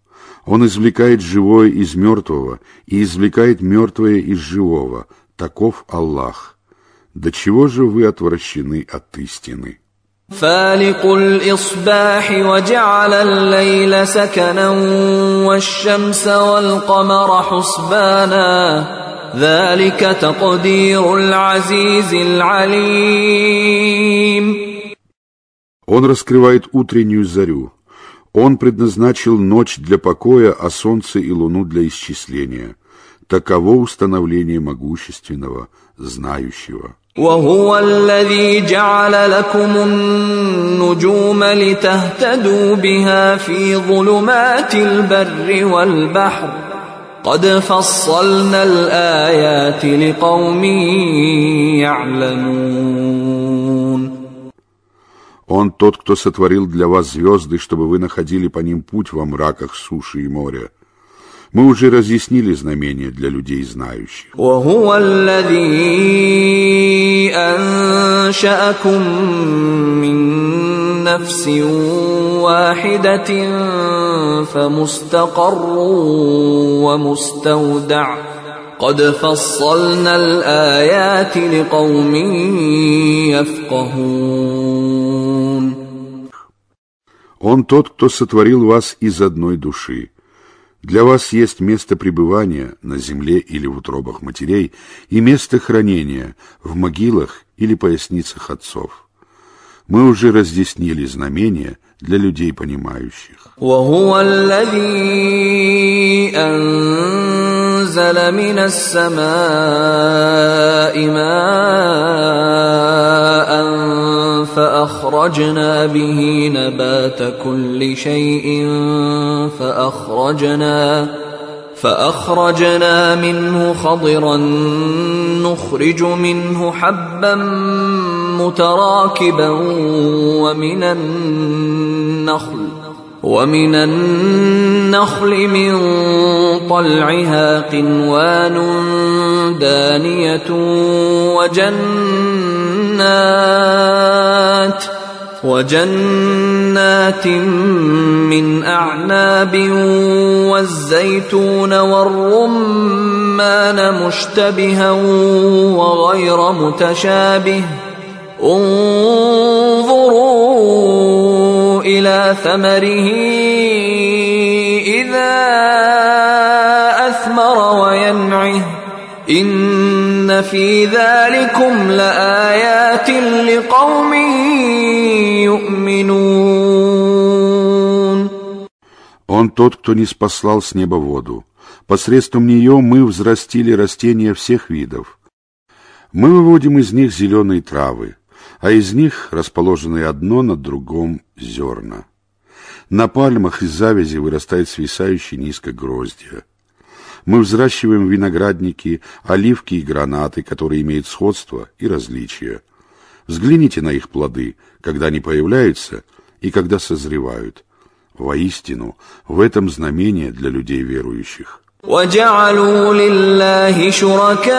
Он извлекает живое из мертвого и извлекает мертвое из живого. Таков Аллах. До чего же вы отвращены от истины? فالق الإصباح وجعل الليل سكنا والشمس والقمر حسبانا ذلك تقدير العزيز العليم Он раскрывает утреннюю зарю, он предназначил ночь для покоя, а солнце и луну для исчисления. Таково установление могущественного, знающего. وهو الذي جعل لكم النجوم لتهتدوا بها في ظلمات البر والبحر قد فصلنا الآيات لقوم يعلمون Он тот, кто сотворил для вас звезды, чтобы вы находили по ним путь во мраках суши и моря. Мы уже разъяснили знамения для людей знающих. وهو الذي أنشأكم من نفس واحدة فمستقر ومستودع قد فصلنا الآيات لقوم يفقهون он тот, кто сотворил вас из одной души. Для вас есть место пребывания на земле или в утробах матерей и место хранения в могилах или поясницах отцов. Мы уже разъяснили знамения для людей понимающих. أنزل من السماء ماء فأخرجنا به نبات كل شيء فأخرجنا فأخرجنا منه خضرا نخرج منه حبا متراكبا ومن النخل ومن النخل من طلعها قنوان دانية وجنات وجنات من أعناب والزيتون والرمان مشتبها وغير متشابه. انظروا إلى ثمره إذا أثمر وينعه إن في ذلكم لآيات لقوم يؤمنون Он тот, кто не спаслал с неба воду. Посредством нее мы взрастили растения всех видов. Мы выводим из них зеленые травы, а из них расположены одно над другом зерна. На пальмах из завязи вырастает свисающие низко гроздья. Мы взращиваем виноградники, оливки и гранаты, которые имеют сходство и различия. Взгляните на их плоды, когда они появляются и когда созревают. Воистину, в этом знамение для людей верующих. وجعلوا لله شركاء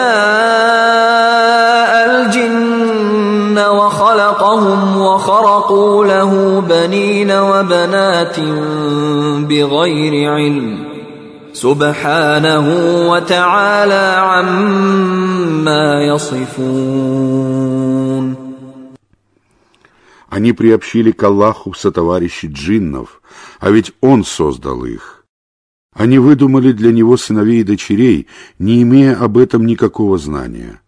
الجن وخلقهم وخرقوا له بنين وبنات بغير علم سبحانه وتعالى عما يصفون Они приобщили к Аллаху сотоварищи джиннов, а ведь Он создал их. Они выдумали для него сыновей и дочерей, не имея об этом никакого знания.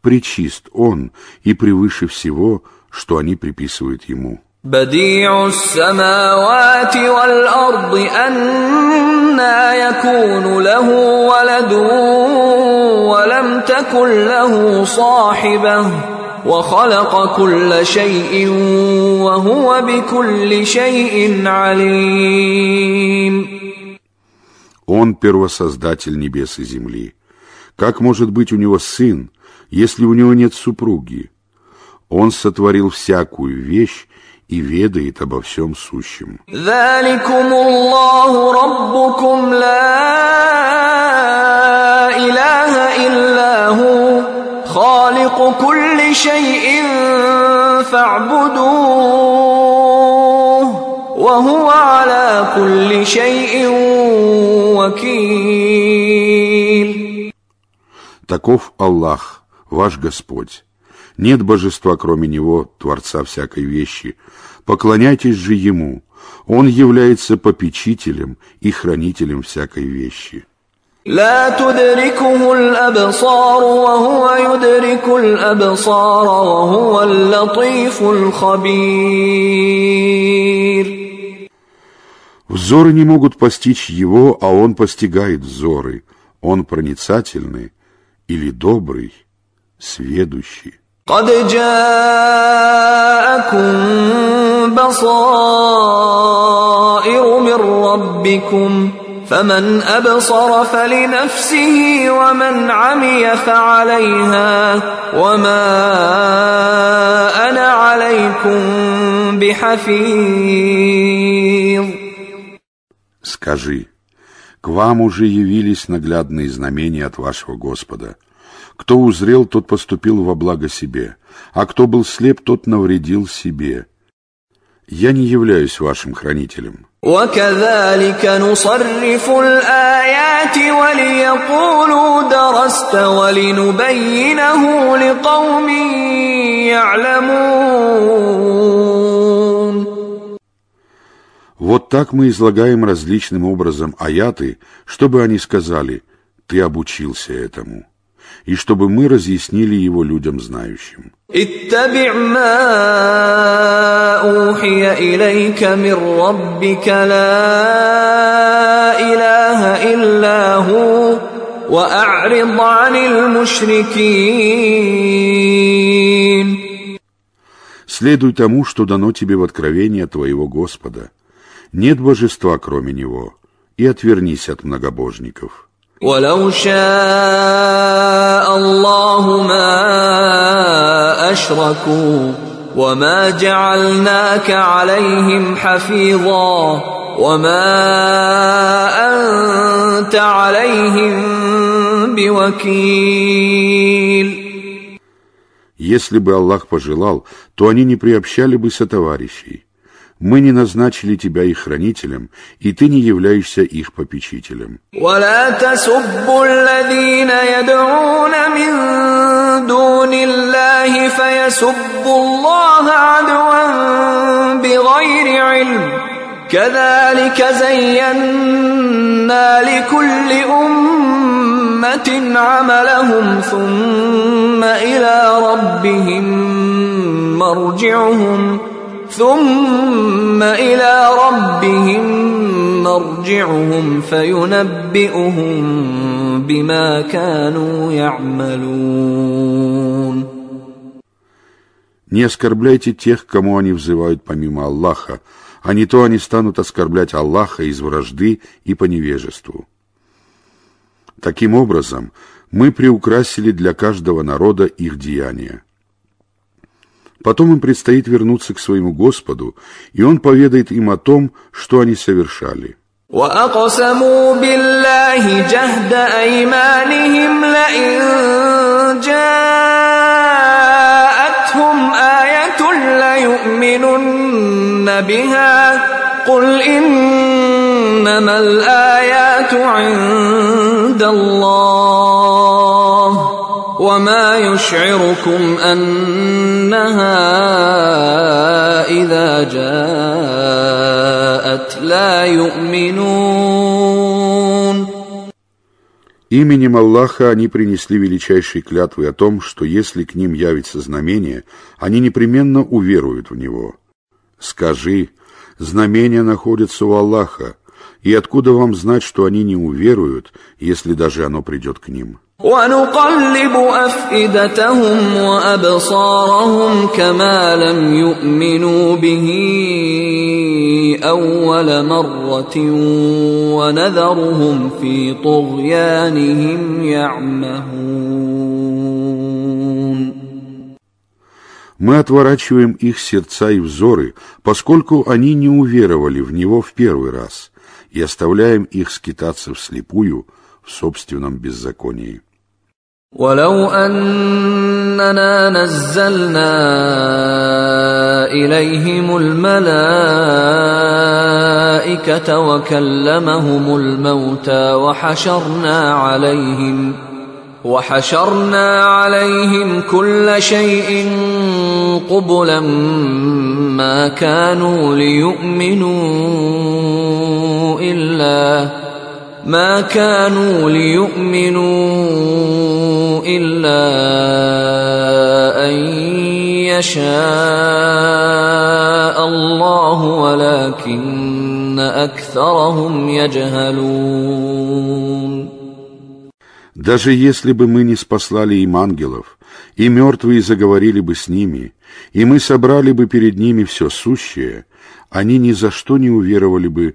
Причист Он и превыше всего, что они приписывают Ему. بديع السماوات والأرض أنا يكون له ولد ولم تكن له صاحبة وخلق كل شيء وهو بكل شيء عليم Он первосоздатель небес и земли. Как может быть у него сын, если у него нет супруги? Он сотворил всякую вещь и ведает обо всем сущем. ذلكم الله ربكم لا إله إلا هو خالق كل شيء فاعبدوه وهو على كل شيء وكيل Таков Аллах, ваш Господь. Нет божества, кроме Него, Творца всякой вещи. Поклоняйтесь же Ему. Он является попечителем и хранителем всякой вещи. لا تدركه الأبصار وهو يدرك الأبصار وهو اللطيف الخبير Взоры не могут постичь Его, а Он постигает взоры. Он проницательный или добрый, сведущий. قد جاءكم بصائر من ربكم فمن أبصر فلنفسه ومن عمي فعليها وما أنا عليكم بحفيظ Скажи, к вам уже явились наглядные знамения от вашего Господа. Кто узрел, тот поступил во благо себе, а кто был слеп, тот навредил себе. Я не являюсь вашим хранителем. وكذلك نصرف الآيات وليقولوا درست ولنبينه لقوم يعلمون вот так мы излагаем различным образом аяты, чтобы они сказали «ты обучился этому» и чтобы мы разъяснили его людям знающим. Следуй тому, что дано тебе в откровение твоего Господа – Нет божества, кроме Него, и отвернись от многобожников. ولو شاء الله ما أشركوا وما جعلناك عليهم حفيظا وما أنت عليهم بوكيل Если бы Аллах пожелал, то они не приобщали бы сотоварищей. Мы не назначили тебя их хранителем, и ты не являешься их попечителем. ولا تسبوا الذين يدعون من دون الله فيسبوا الله عدوا بغير علم كذلك زينا لكل أمة عملهم ثم إلى ربهم مرجعهم ثم إلى ربهم مرجعهم فينبئهم بما كانوا يعملون Не оскорбляйте тех, кому они взывают помимо Аллаха, а не то они станут оскорблять Аллаха из вражды и по невежеству. Таким образом, мы приукрасили для каждого народа их деяния. Потом им предстоит вернуться к своему Господу, и Он поведает им о том, что они совершали. وأقسموا بالله جهد أيمانهم لئن جاءتهم آية ليؤمنن بها قل إنما الآيات عند الله وما يشعركم أنها إذا جاءت لا يؤمنون Именем Аллаха они принесли величайшие клятвы о том, что если к ним явится знамение, они непременно уверуют в него. Скажи, знамения находятся у Аллаха, и откуда вам знать, что они не уверуют, если даже оно придет к ним?» ونقلب افئدتهم وابصارهم كما لم يؤمنوا به اول مره ونذرهم في طغيانهم يعمهون Мы отворачиваем их сердца и взоры, поскольку они не уверовали в него в первый раз, и оставляем их скитаться вслепую в собственном беззаконии. ولو أننا نزلنا إليهم الملائكة وكلمهم الموتى وحشرنا عليهم وحشرنا عليهم كل شيء قبلا ما كانوا ليؤمنوا إلا ما كانوا ليؤمنوا الا ان يشاء الله ولكن اكثرهم يجهلون Даже если бы мы не спаслали им ангелов, и мертвые заговорили бы с ними, и мы собрали бы перед ними все сущее, они ни за что не уверовали бы,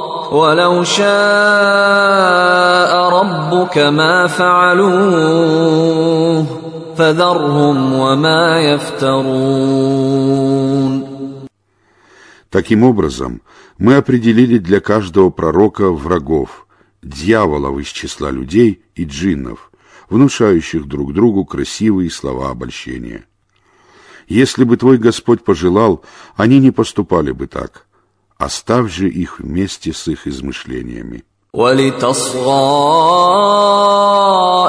ولو شاء ربك ما فعلوه فذرهم وما يفترون Таким образом, мы определили для каждого пророка врагов, дьяволов из числа людей и джиннов, внушающих друг другу красивые слова обольщения. Если бы твой Господь пожелал, они не поступали бы так – Оставь же их вместе с их измышлениями. ولتصغى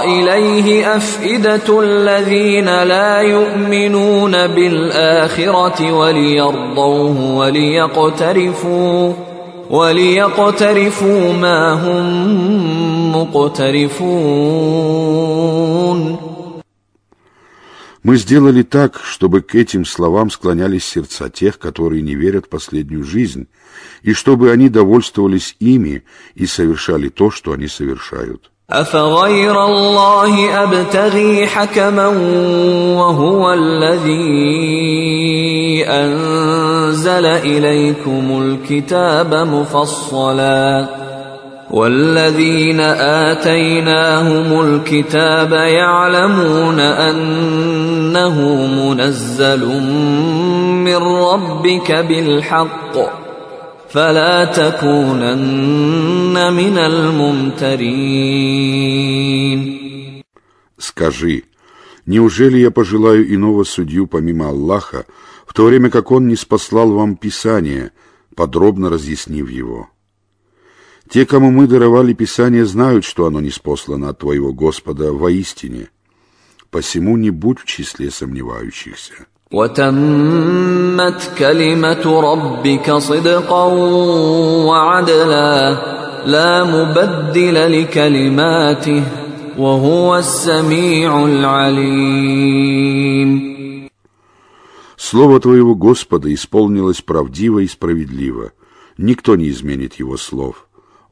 إليه أفئدة الذين لا يؤمنون بالآخرة وليرضوه وليقترفوا وليقترفوا ما هم مقترفون Мы сделали так, чтобы к этим словам склонялись сердца тех, которые не верят в последнюю жизнь, и чтобы они довольствовались ими и совершали то, что они совершают. أفغير الله أبتغي حكما وهو الذي أنزل إليكم الكتاب مفصلاً والذين اتيناهم الكتاب يعلمون انه منزل من ربك بالحق فلا تكونن من الممترين Скажи, неужели я пожелаю иного судью помимо Аллаха, в то время как Он не спаслал вам Писание, подробно разъяснив его? Те, кому мы даровали Писание, знают, что оно не спослано от твоего Господа воистине. Посему не будь в числе сомневающихся. وتمت كلمة ربك صدقا وعدلا لا مبدل لكلماته وهو السميع العليم Слово Твоего Господа исполнилось правдиво и справедливо. Никто не изменит Его слов.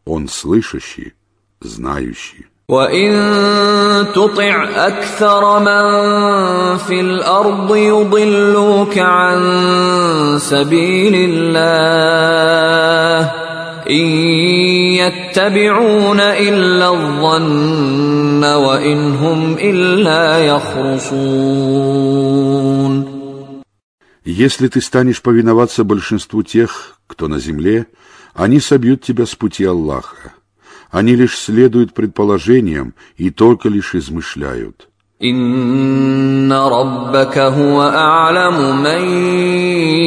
Он слышащий, знающий. وإن تطع أكثر من في الأرض يضلوك عن سبيل الله إن يتبعون إلا الظن وإن هم إلا يخرصون Если ты станешь повиноваться большинству тех, кто на земле, они собьют тебя с пути Аллаха. Они лишь следуют предположениям и только лишь измышляют. إن ربك هو أعلم من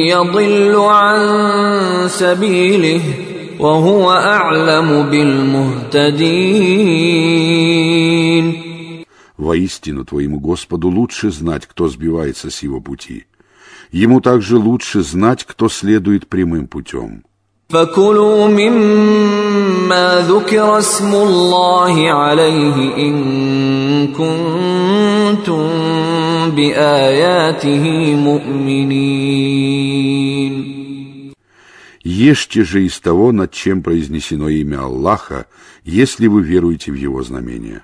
يضل عن سبيله وهو أعلم بالمهتدين Воистину, твоему Господу лучше знать, кто сбивается с его пути. Ему также лучше знать, кто следует прямым путем. فكلوا مما ذكر اسم الله عليه إن كنتم بآياته مؤمنين Ешьте же из того, над чем произнесено имя Аллаха, если вы веруете в его знамения.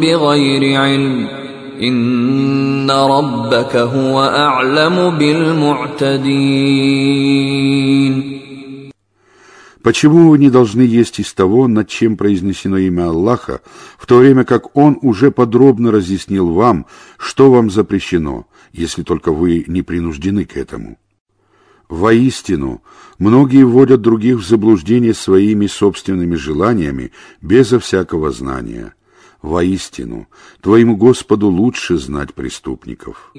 بغير علم إن ربك هو أعلم بالمعتدين Почему вы не должны есть из того, над чем произнесено имя Аллаха, в то время как Он уже подробно разъяснил вам, что вам запрещено, если только вы не принуждены к этому? Воистину, многие вводят других в заблуждение своими собственными желаниями, безо всякого знания – Воистину, твоему Господу лучше знать преступников.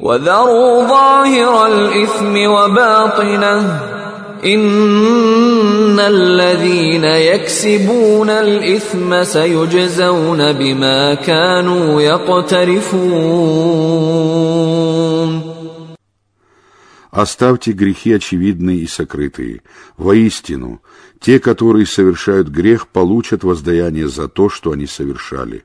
إن الذين يكسبون الإثم سيجزون بما كانوا يقترفون Оставьте грехи очевидные и сокрытые. Воистину, те, которые совершают грех, получат воздаяние за то, что они совершали.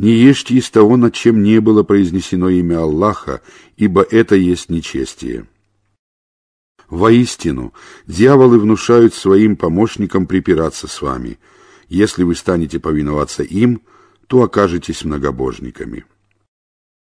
Не ешьте из того, над чем не было произнесено имя Аллаха, ибо это есть нечестие. Воистину, дьяволы внушают своим помощникам припираться с вами. Если вы станете повиноваться им, то окажетесь многобожниками.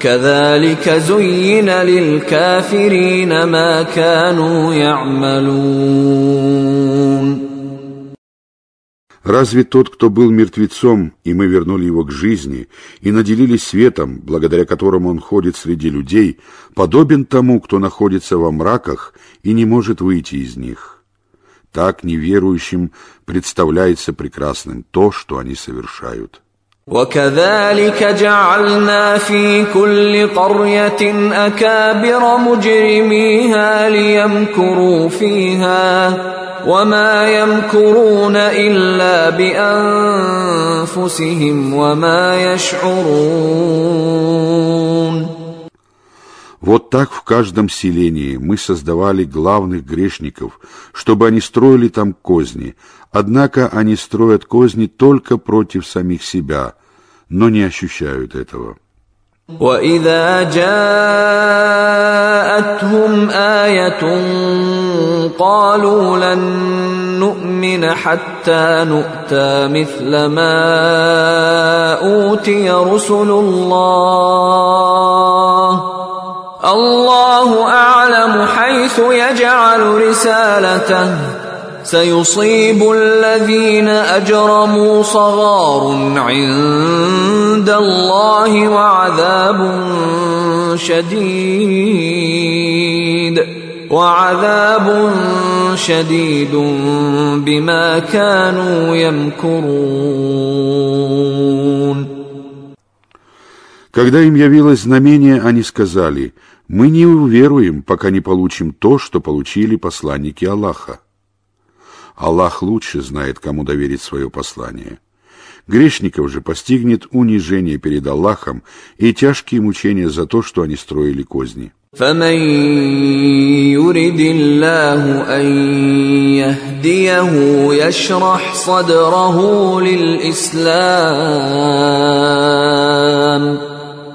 كذلك زين للكافرين ما كانوا يعملون Разве тот, кто был мертвецом, и мы вернули его к жизни, и наделили светом, благодаря которому он ходит среди людей, подобен тому, кто находится во мраках и не может выйти из них? Так неверующим представляется прекрасным то, что они совершают. وكذلك جعلنا في كل قرية أكابر مجرميها ليمكروا فيها وما يمكرون إلا بأنفسهم وما يشعرون Вот так в каждом селении мы создавали главных грешников, чтобы они строили там козни. Однако они строят козни только против самих себя, но не ощущают этого. وإذا جاءتهم آية قالوا لن نؤمن حتى نؤتى مثل ما أوتي رسل الله الله أعلم حيث يجعل رسالته سيصيب الذين أجرموا صغار عند الله وعذاب شديد وعذاب شديد بما كانوا يمكرون Когда им явилось знамение, они сказали, «Мы не уверуем, пока не получим то, что получили посланники Аллаха». Аллах лучше знает, кому доверить свое послание. Грешников же постигнет унижение перед Аллахом и тяжкие мучения за то, что они строили козни. فمن يرد الله ان يهديه يشرح صدره للاسلام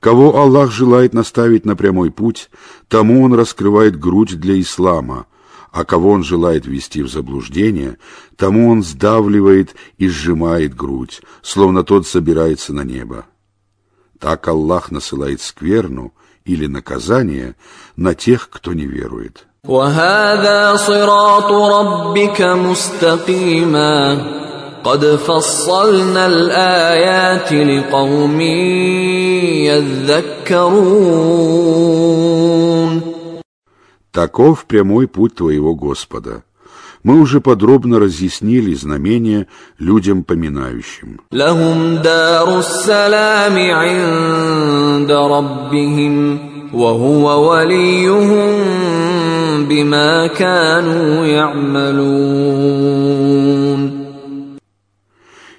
Кого Аллах желает наставить на прямой путь, тому Он раскрывает грудь для ислама, а кого Он желает ввести в заблуждение, тому Он сдавливает и сжимает грудь, словно тот собирается на небо. Так Аллах насылает скверну или наказание на тех, кто не верует. وهذا صراط ربك مستقيما قد فصلنا الآيات لقوم يذكرون Таков прямой путь твоего Господа. Мы уже подробно разъяснили знамения людям поминающим. لهم دار السلام عند ربهم وهو وليهم بما كانوا يعملون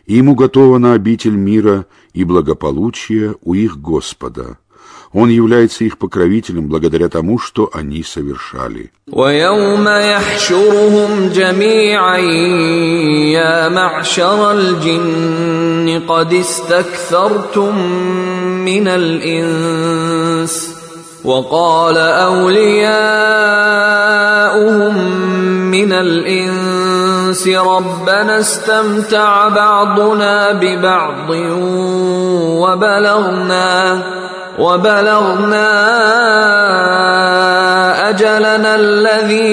Им уготована обитель мира и благополучия у их Господа. Он является их покровителем благодаря тому, что они совершали. ويوم يحشرهم جميعا يا معشر الجن قد استكثرتم من الإنس وقال أولياؤهم من الإنس ربنا استمتع بعضنا ببعض وبلغنا وبلغنا أجلنا الذي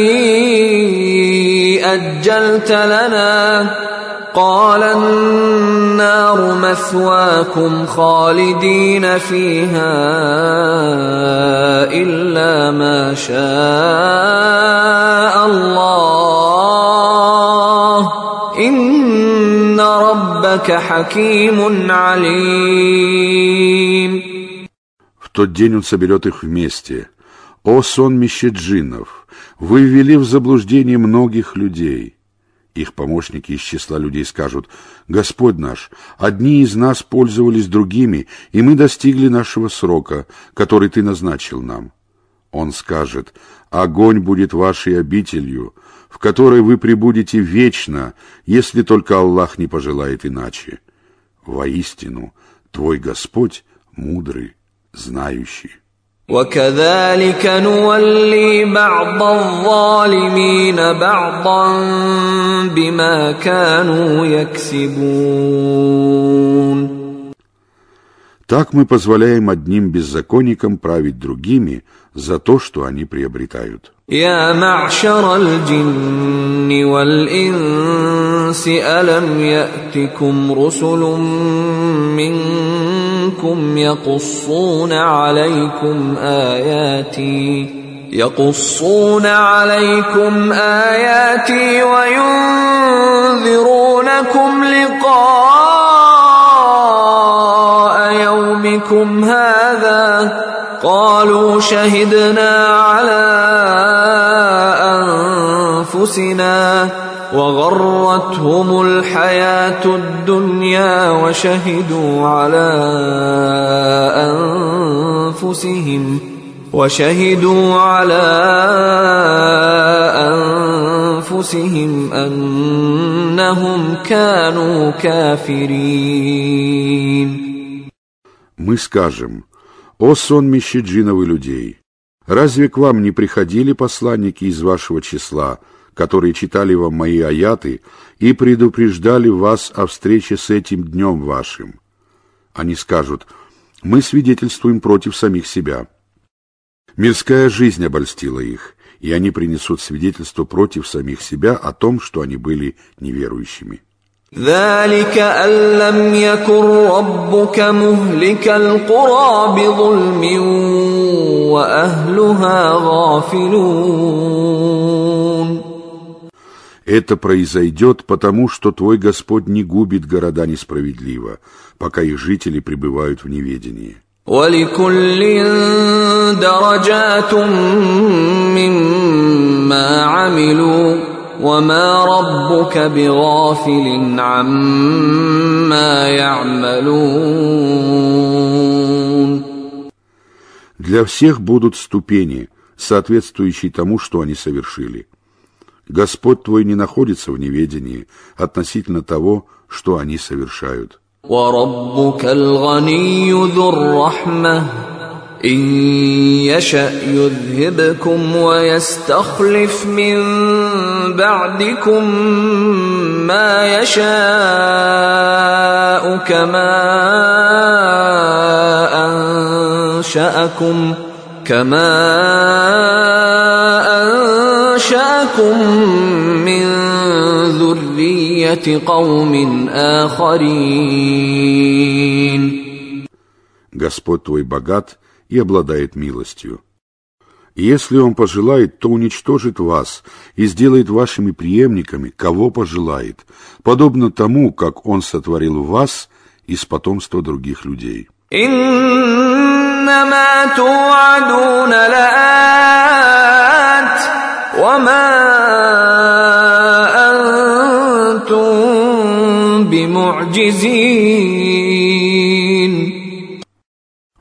أجلت لنا. قال النار مثواكم خالدين فيها إلا ما شاء الله. إن ربك حكيم عليم В тот день он соберет их вместе. О сонмище джиннов! Вы ввели в заблуждение многих людей. Их помощники из числа людей скажут, «Господь наш, одни из нас пользовались другими, и мы достигли нашего срока, который Ты назначил нам». Он скажет, «Огонь будет вашей обителью, в которой вы пребудете вечно, если только Аллах не пожелает иначе. Воистину, Твой Господь мудрый, знающий». وكذلك نولي بعض الظالمين بعضا بما كانوا يكسبون Так мы позволяем одним беззаконникам править другими за то, что они приобретают. يا معشر الجن والإنس ألم يأتكم رسل منكم يقصون عليكم آياتي يقصون عليكم آياتي وينذرونكم لقاء يومكم هذا قالوا شهدنا على أنفسنا وغرتهم الحياة الدنيا وشهدوا على أنفسهم وشهدوا على أنفسهم أنهم كانوا كافرين Мы скажем, «О сонмище джинов и людей! Разве к вам не приходили посланники из вашего числа, которые читали вам мои аяты и предупреждали вас о встрече с этим днем вашим?» Они скажут, «Мы свидетельствуем против самих себя». Мирская жизнь обольстила их, и они принесут свидетельство против самих себя о том, что они были неверующими. ذلك أن لم يكن ربك مهلك القرى بظلم وأهلها غافلون Это произойдет потому, что твой Господь не губит города несправедливо, пока их жители пребывают в неведении. ولكل درجات مما عملوا وما ربك بغافل عما يعملون Для всех будут ступени, соответствующие тому, что они совершили. Господь твой не находится в неведении относительно того, что они совершают. وربك الغني ذو الرحمة إن يشأ يذهبكم ويستخلف من بعدكم ما يشاء كما أنشأكم كما أنشأكم من ذرية قوم آخرين Господь твой богат и обладает милостью. Если Он пожелает, то уничтожит вас и сделает вашими преемниками, кого пожелает, подобно тому, как Он сотворил вас из потомства других людей. إنما توعدون لآت وما أنتم بمعجزين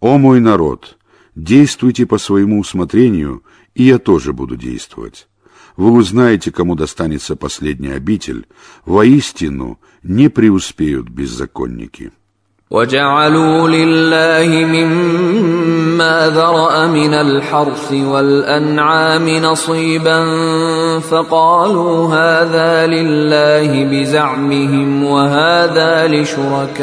«О мой народ, действуйте по своему усмотрению, и я тоже буду действовать. Вы узнаете, кому достанется последний обитель. Воистину не преуспеют беззаконники». وجعلوا لله مما ذرأ من الحرث والأنعام نصيبا فقالوا هذا لله بزعمهم وهذا لشركائنا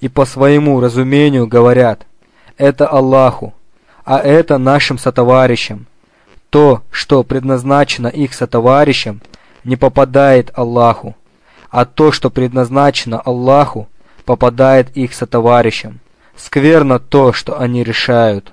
и по своему разумению говорят, это Аллаху, а это нашим сотоварищам. То, что предназначено их сотоварищам, не попадает Аллаху, а то, что предназначено Аллаху, попадает их сотоварищам. Скверно то, что они решают.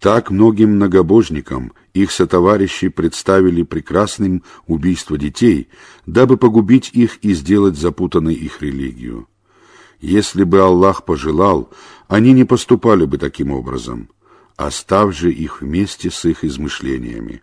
Так многим многобожникам их сотоварищи представили прекрасным убийство детей, дабы погубить их и сделать запутанной их религию. Если бы Аллах пожелал, они не поступали бы таким образом, оставь же их вместе с их измышлениями.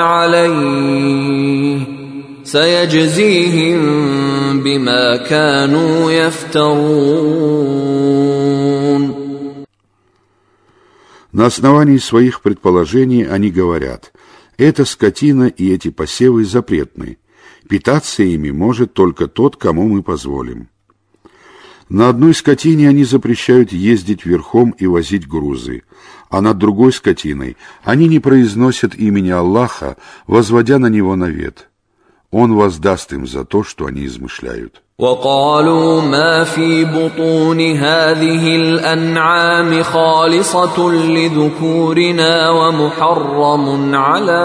عليه سيجزيهم بما كانوا يفترون На основании своих предположений они говорят, эта скотина и эти посевы запретны, питаться ими может только тот, кому мы позволим. На одной скотине они запрещают ездить верхом и возить грузы, а над другой скотиной они не произносят имени Аллаха, возводя на него навет. Он воздаст им за то, что они измышляют. وقالوا ما في بطون هذه الانعام خالصه لذكورنا ومحرم على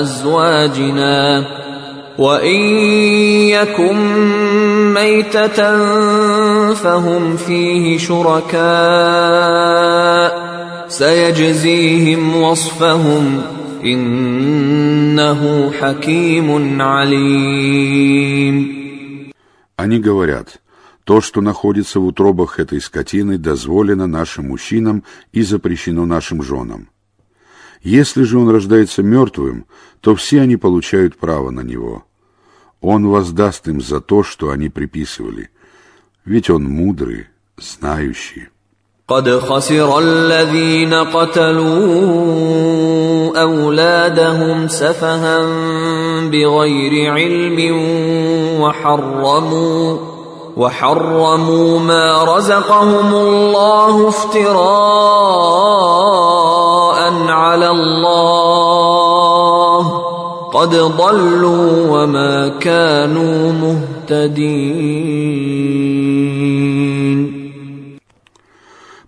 ازواجنا وان يكن ميته فهم فيه شركاء سيجزيهم وصفهم انه حكيم عليم Они говорят, то, что находится в утробах этой скотины, дозволено нашим мужчинам и запрещено нашим женам. Если же он рождается мертвым, то все они получают право на него. Он воздаст им за то, что они приписывали, ведь он мудрый, знающий. قد خسر الذين قتلوا اولادهم سفها بغير علم وحرموا وحرموا ما رزقهم الله افتراء على الله قد ضلوا وما كانوا مهتدين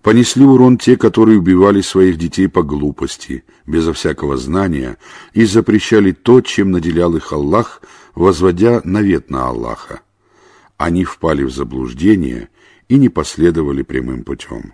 Понесли урон те, которые убивали своих детей по глупости, безо всякого знания, и запрещали то, чем наделял их Аллах, возводя навет на Аллаха. Они впали в заблуждение и не последовали прямым путем.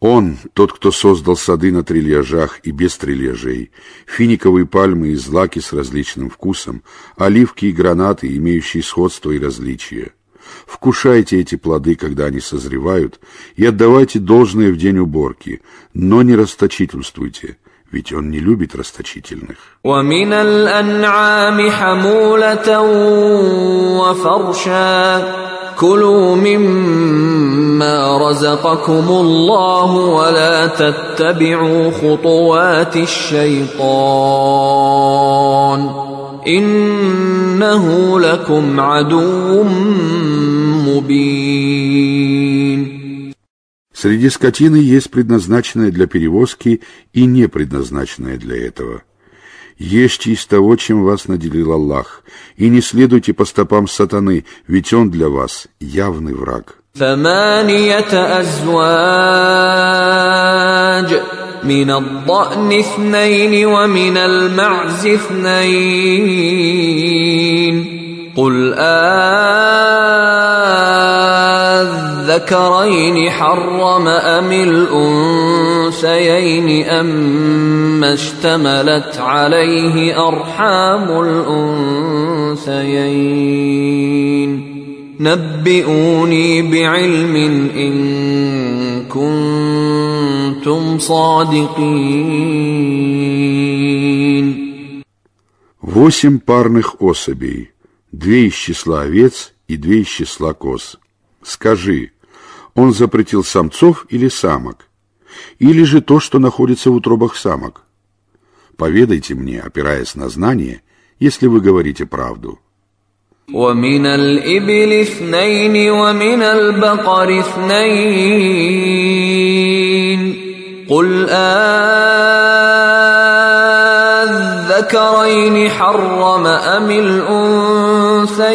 Он, тот, кто создал сады на трильяжах и без трильяжей, финиковые пальмы и злаки с различным вкусом, оливки и гранаты, имеющие сходство и различия. Вкушайте эти плоды, когда они созревают, и отдавайте должное в день уборки, но не расточительствуйте, ведь он не любит расточительных. ومن الأنعام حمولة وفرشا كلوا مما رزقكم الله ولا تتبعوا خطوات الشيطان انه لكم عدو مبين Среди скотины есть предназначенное для перевозки и не предназначенное для этого. Ешьте из того, чем вас наделил Аллах, и не следуйте по стопам сатаны, ведь он для вас явный враг. ثمانية أزواج من الضأن اثنين ومن المعز اثنين قل آذكرين حرم أم الأنثيين أما اشتملت عليه أرحام الأنثيين نبئوني بعلم إن كنتم صادقين Восемь парных особей, две из числа овец и две из числа коз. Скажи, он запретил самцов или самок? Или же то, что находится в утробах самок? Поведайте мне, опираясь на знание, если вы говорите правду. ومن الإبل اثنين ومن البقر اثنين قل آذكرين حرم أم الأنثيين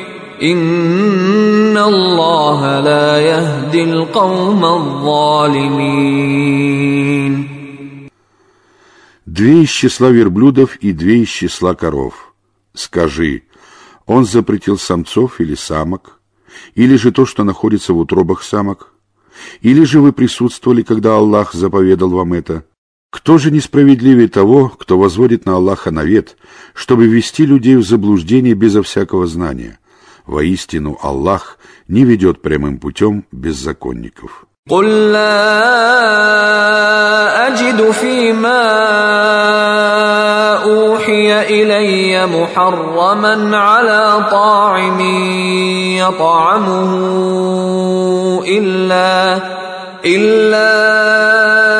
إن الله لا يهدي القوم الظالمين Две из числа верблюдов и две из числа коров. Скажи, он запретил самцов или самок? Или же то, что находится в утробах самок? Или же вы присутствовали, когда Аллах заповедал вам это? Кто же несправедливее того, кто возводит на Аллаха навет, чтобы ввести людей в заблуждение безо всякого знания? Воистину, Аллах не ведет прямым путем беззаконников. قل لا أجد فيما أوحي إلي محرما على طاعم يطعمه إلا إلا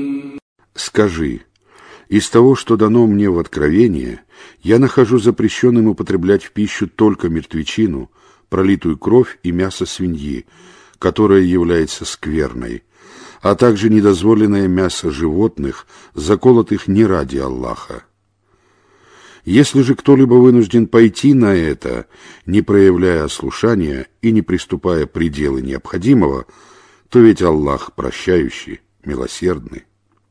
Скажи, из того, что дано мне в откровение, я нахожу запрещенным употреблять в пищу только мертвечину, пролитую кровь и мясо свиньи, которое является скверной, а также недозволенное мясо животных, заколотых не ради Аллаха. Если же кто-либо вынужден пойти на это, не проявляя ослушания и не приступая пределы необходимого, то ведь Аллах прощающий, милосердный.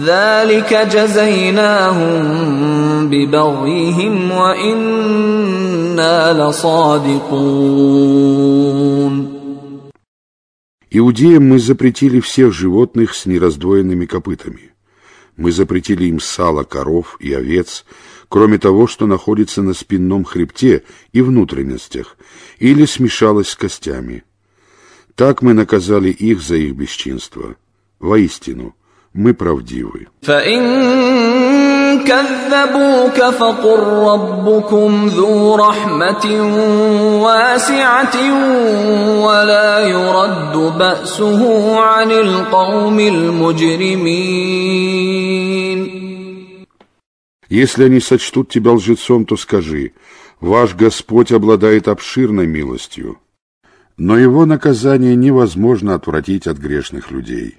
ذلك جزيناهم ببغيهم وإنا لصادقون Иудеям мы запретили всех животных с нераздвоенными копытами. Мы запретили им сало коров и овец, кроме того, что находится на спинном хребте и внутренностях, или смешалось с костями. Так мы наказали их за их бесчинство. Воистину, мы правдивы. فإن كذبوك فقل ربكم ذو رحمة واسعة ولا يرد بأسه عن القوم المجرمين Если они сочтут тебя лжецом, то скажи, ваш Господь обладает обширной милостью, но его наказание невозможно отвратить от грешных людей.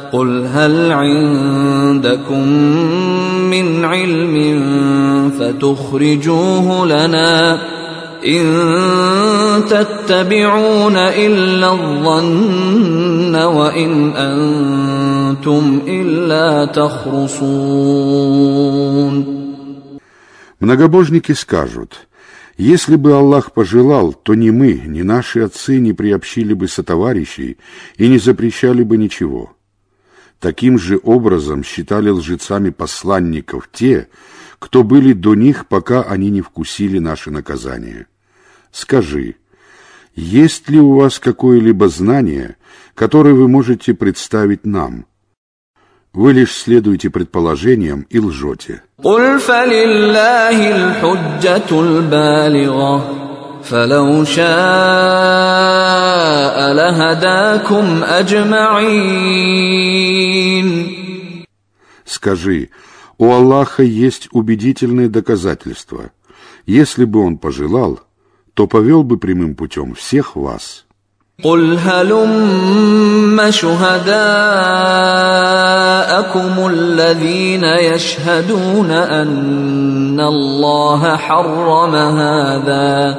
قل هل عندكم من علم فتخرجوه لنا ان تتبعون الا الظن وان انتم الا تخرصون Многобожники скажут, если бы Аллах пожелал, то ни мы, ни наши отцы не приобщили бы сотоварищей и не запрещали бы ничего. Таким же образом считали лжецами посланников те, кто были до них, пока они не вкусили наше наказание. Скажи, есть ли у вас какое-либо знание, которое вы можете представить нам? Вы лишь следуете предположениям и лжете. قل فلله الحجة البالغة فلو شاء لهداكم أجمعين Скажи, у Аллаха есть убедительные доказательства. Если бы Он пожелал, то повел бы прямым путем всех вас. قل هلم شهداءكم الذين يشهدون أن الله حرم هذا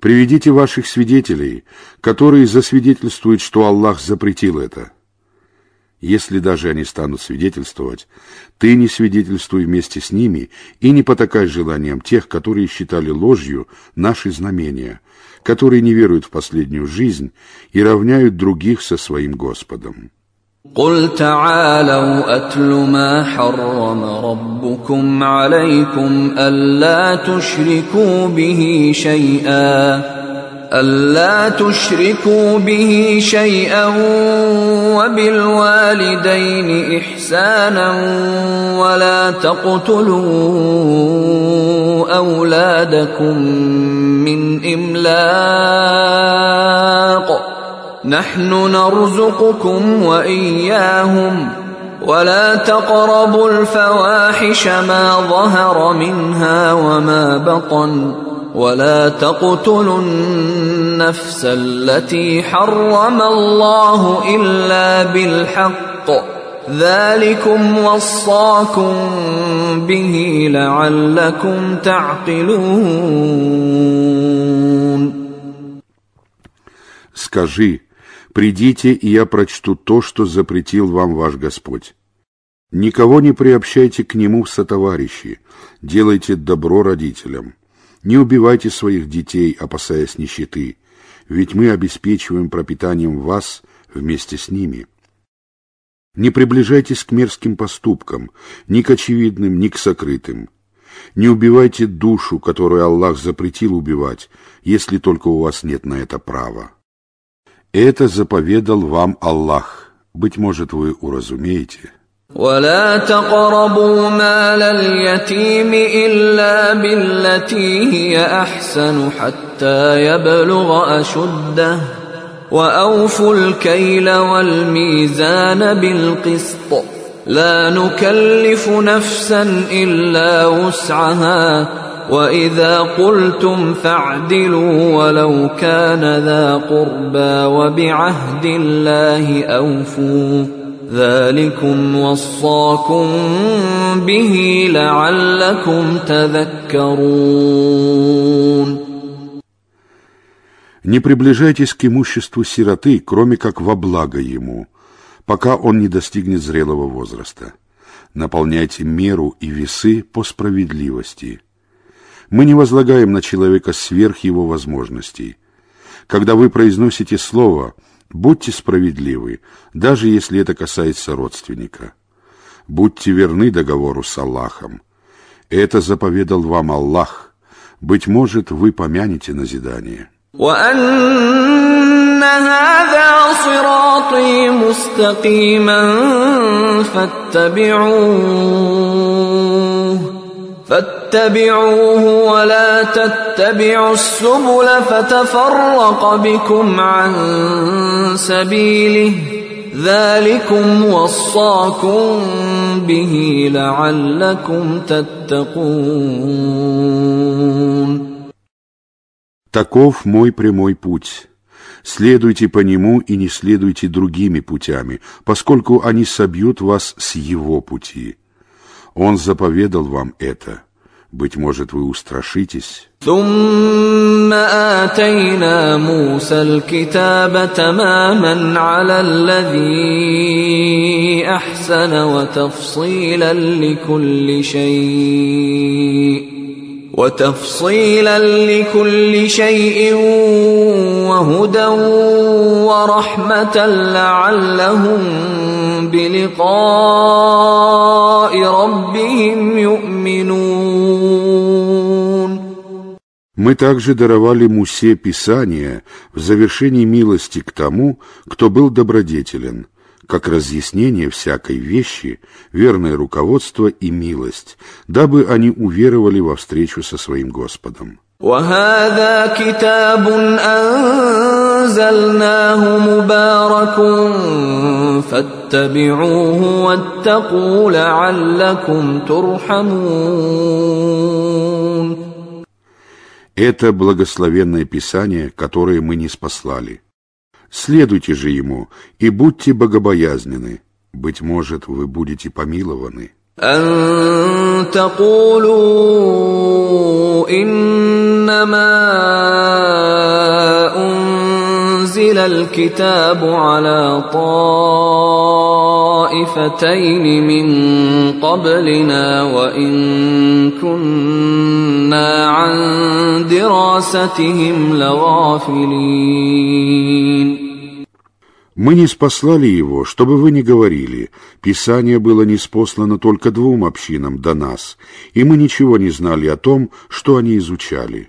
Приведите ваших свидетелей, которые засвидетельствуют, что Аллах запретил это. Если даже они станут свидетельствовать, ты не свидетельствуй вместе с ними и не потакай желаниям тех, которые считали ложью наши знамения, которые не веруют в последнюю жизнь и равняют других со своим Господом. قل تعالوا اتل ما حرم ربكم عليكم الا تشركوا به شيئا الا تشركوا به شيئا وبالوالدين احسانا ولا تقتلوا اولادكم من املاق نحن نرزقكم واياهم ولا تقربوا الفواحش ما ظهر منها وما بطن ولا تقتلوا النفس التي حرم الله الا بالحق ذلكم وصاكم به لعلكم تعقلون Скажи, Придите, и я прочту то, что запретил вам ваш Господь. Никого не приобщайте к нему в сотоварищи, делайте добро родителям. Не убивайте своих детей, опасаясь нищеты, ведь мы обеспечиваем пропитанием вас вместе с ними. Не приближайтесь к мерзким поступкам, ни к очевидным, ни к сокрытым. Не убивайте душу, которую Аллах запретил убивать, если только у вас нет на это права. Это заповедал вам Аллах. Быть может, вы уразумеете. ولا تقربوا مال اليتيم إلا بالتي هي أحسن حتى يبلغ أشده وأوفوا الكيل والميزان بالقسط لا نكلف نفسا إلا وسعها واذا قلتم فاعدلوا ولو كان ذا قربى وبعهد الله اوفوا ذلكم وصاكم به لعلكم تذكرون Не приближайтесь к имуществу сироты, кроме как во благо ему, пока он не достигнет зрелого возраста. Наполняйте меру и весы по справедливости. Мы не возлагаем на человека сверх его возможностей. Когда вы произносите слово, будьте справедливы, даже если это касается родственника. Будьте верны договору с Аллахом. Это заповедал вам Аллах. Быть может, вы помянете назидание. وأن هذا صراطي مستقيما فاتبعوه فاتبعوه ولا تتبعوا السبل فتفرق بكم عن سبيله ذلكم وصاكم به لعلكم تتقون Таков мой прямой путь. Следуйте по нему и не следуйте другими путями, поскольку они собьют вас с его пути. Он заповедал вам это. Быть может, вы устрашитесь. ثم آتينا موسى الكتاب تماما على الذي أحسن وتفصيلا لكل شيء وتفصيلا لكل شيء وهدى ورحمة لعلهم بلقاء ربهم يؤمنون Мы также даровали Мусе Писание в завершении милости к тому, кто был добродетелен – как разъяснение всякой вещи, верное руководство и милость, дабы они уверовали во встречу со своим Господом. وهذا كتاب أنزلناه مبارك فاتبعوه واتقوا لعلكم ترحمون Это благословенное Писание, которое мы не спаслали. Следуйте же ему и будьте богобоязнены. Быть может, вы будете помилованы. أن تقولوا إنما أنزل الكتاب على طائفتين من قبلنا وإن كنا عن دراستهم لغافلين Мы не спаслали его, чтобы вы не говорили. Писание было неспослано только двум общинам до нас, и мы ничего не знали о том, что они изучали.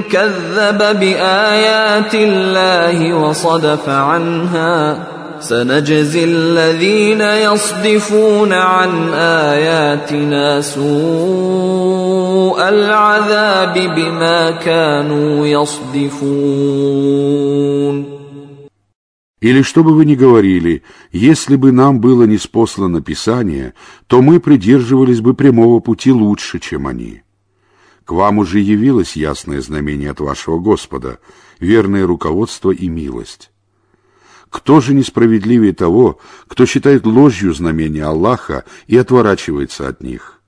كذب بآيات الله وصدف عنها سنجزي الذين يصدفون عن آياتنا سوء العذاب بما كانوا يصدفون Или что бы вы ни говорили, если бы нам было неспослано Писание, то мы придерживались бы прямого пути лучше, чем они. К вам уже явилось ясное знамение от вашего Господа, верное руководство и милость. Кто же несправедливее того, кто считает ложью знамения Аллаха и отворачивается от них?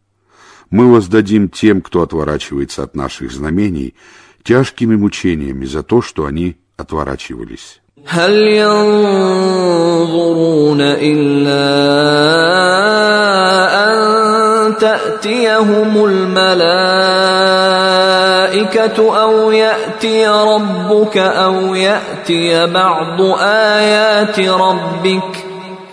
Мы воздадим тем, кто отворачивается от наших знамений, тяжкими мучениями за то, что они отворачивались. هل ينظرون إلا أن تأتيهم الملائكة أو يأتي ربك أو يأتي بعض آيات ربك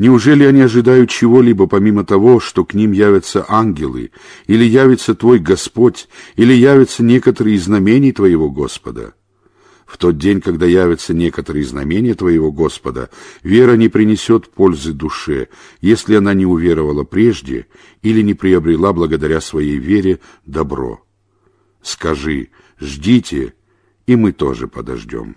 Неужели они ожидают чего-либо помимо того, что к ним явятся ангелы, или явится твой Господь, или явятся некоторые знамения твоего Господа? В тот день, когда явятся некоторые знамения твоего Господа, вера не принесет пользы душе, если она не уверовала прежде или не приобрела благодаря своей вере добро. Скажи, ждите, и мы тоже подождем.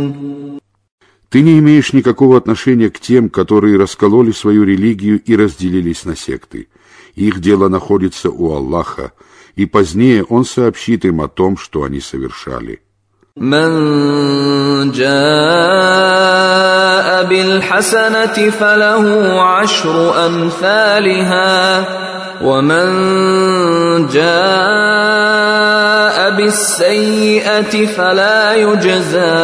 Ты не имеешь никакого отношения к тем, которые раскололи свою религию и разделились на секты. Их дело находится у Аллаха, и позднее Он сообщит им о том, что они совершали. من جاء بالحسنة فله عشر أمثالها ومن جاء بالسيئة فلا يجزى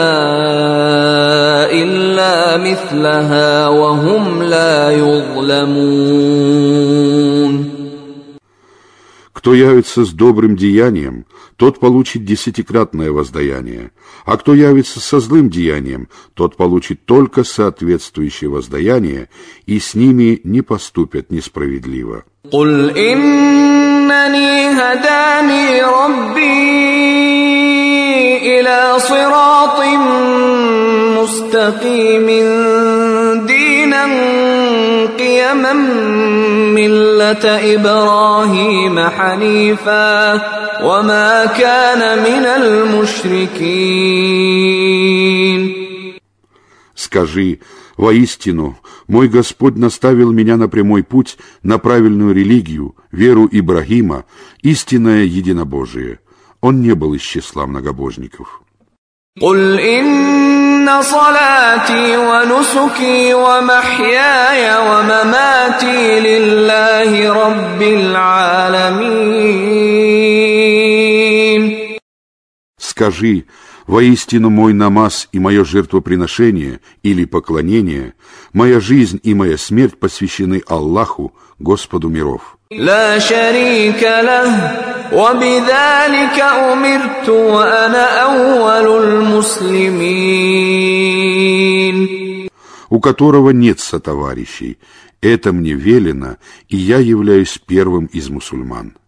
إلا مثلها وهم لا يظلمون Кто явится с добрым деянием, тот получит десятикратное воздаяние, а кто явится со злым деянием, тот получит только соответствующее воздаяние, и с ними не поступят несправедливо. قل إنني هداني ربي إلى صراط مستقيم دينا قيما ملة إبراهيم حنيفا وما كان من المشركين Скажи, воистину, мой Господь наставил меня на прямой путь, на правильную религию, веру Ибрагима, истинное единобожие. Он не был из числа многобожников. قل إن صلاتي ونسكي ومحياي ومماتي لله رب العالمين Скажи, воистину мой намаз и мое жертвоприношение или поклонение, моя жизнь и моя смерть посвящены Аллаху, Господу миров. لا شريك له وبذلك أمرت وأنا أول المسلمين у которого нет сотоварищей. Это мне велено, и я являюсь первым из мусульман.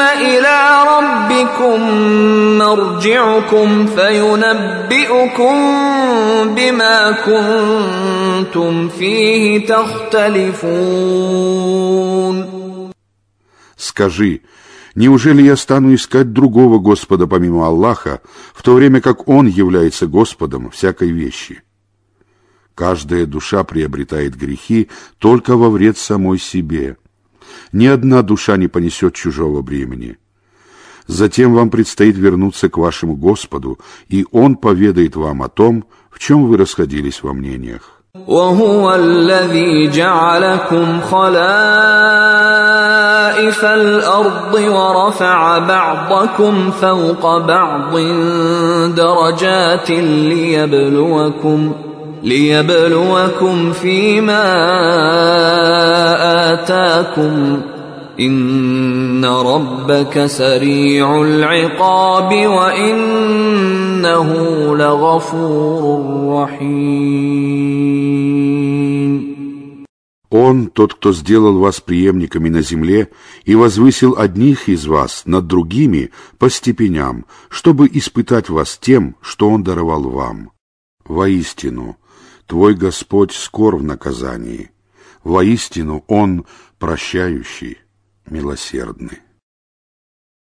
إلى ربكم مرجعكم فينبئكم بما كنتم فيه تختلفون Скажи, неужели я стану искать другого Господа помимо Аллаха, в то время как Он является Господом всякой вещи? Каждая душа приобретает грехи только во вред самой себе. Ни одна душа не понесет чужого бремени. Затем вам предстоит вернуться к вашему Господу, и Он поведает вам о том, в чем вы расходились во мнениях. وهو الذي جعلكم خلائف الارض ورفع بعضكم فوق بعض درجات ليبلوكم ليبلوكم فيما اتاكم إن ربك سريع العقاب وإنه لغفور رحيم Он тот, кто сделал вас преемниками на земле и возвысил одних из вас над другими по степеням, чтобы испытать вас тем, что Он даровал вам. Воистину, Твой Господь скор в наказании. Воистину Он прощающий, милосердный.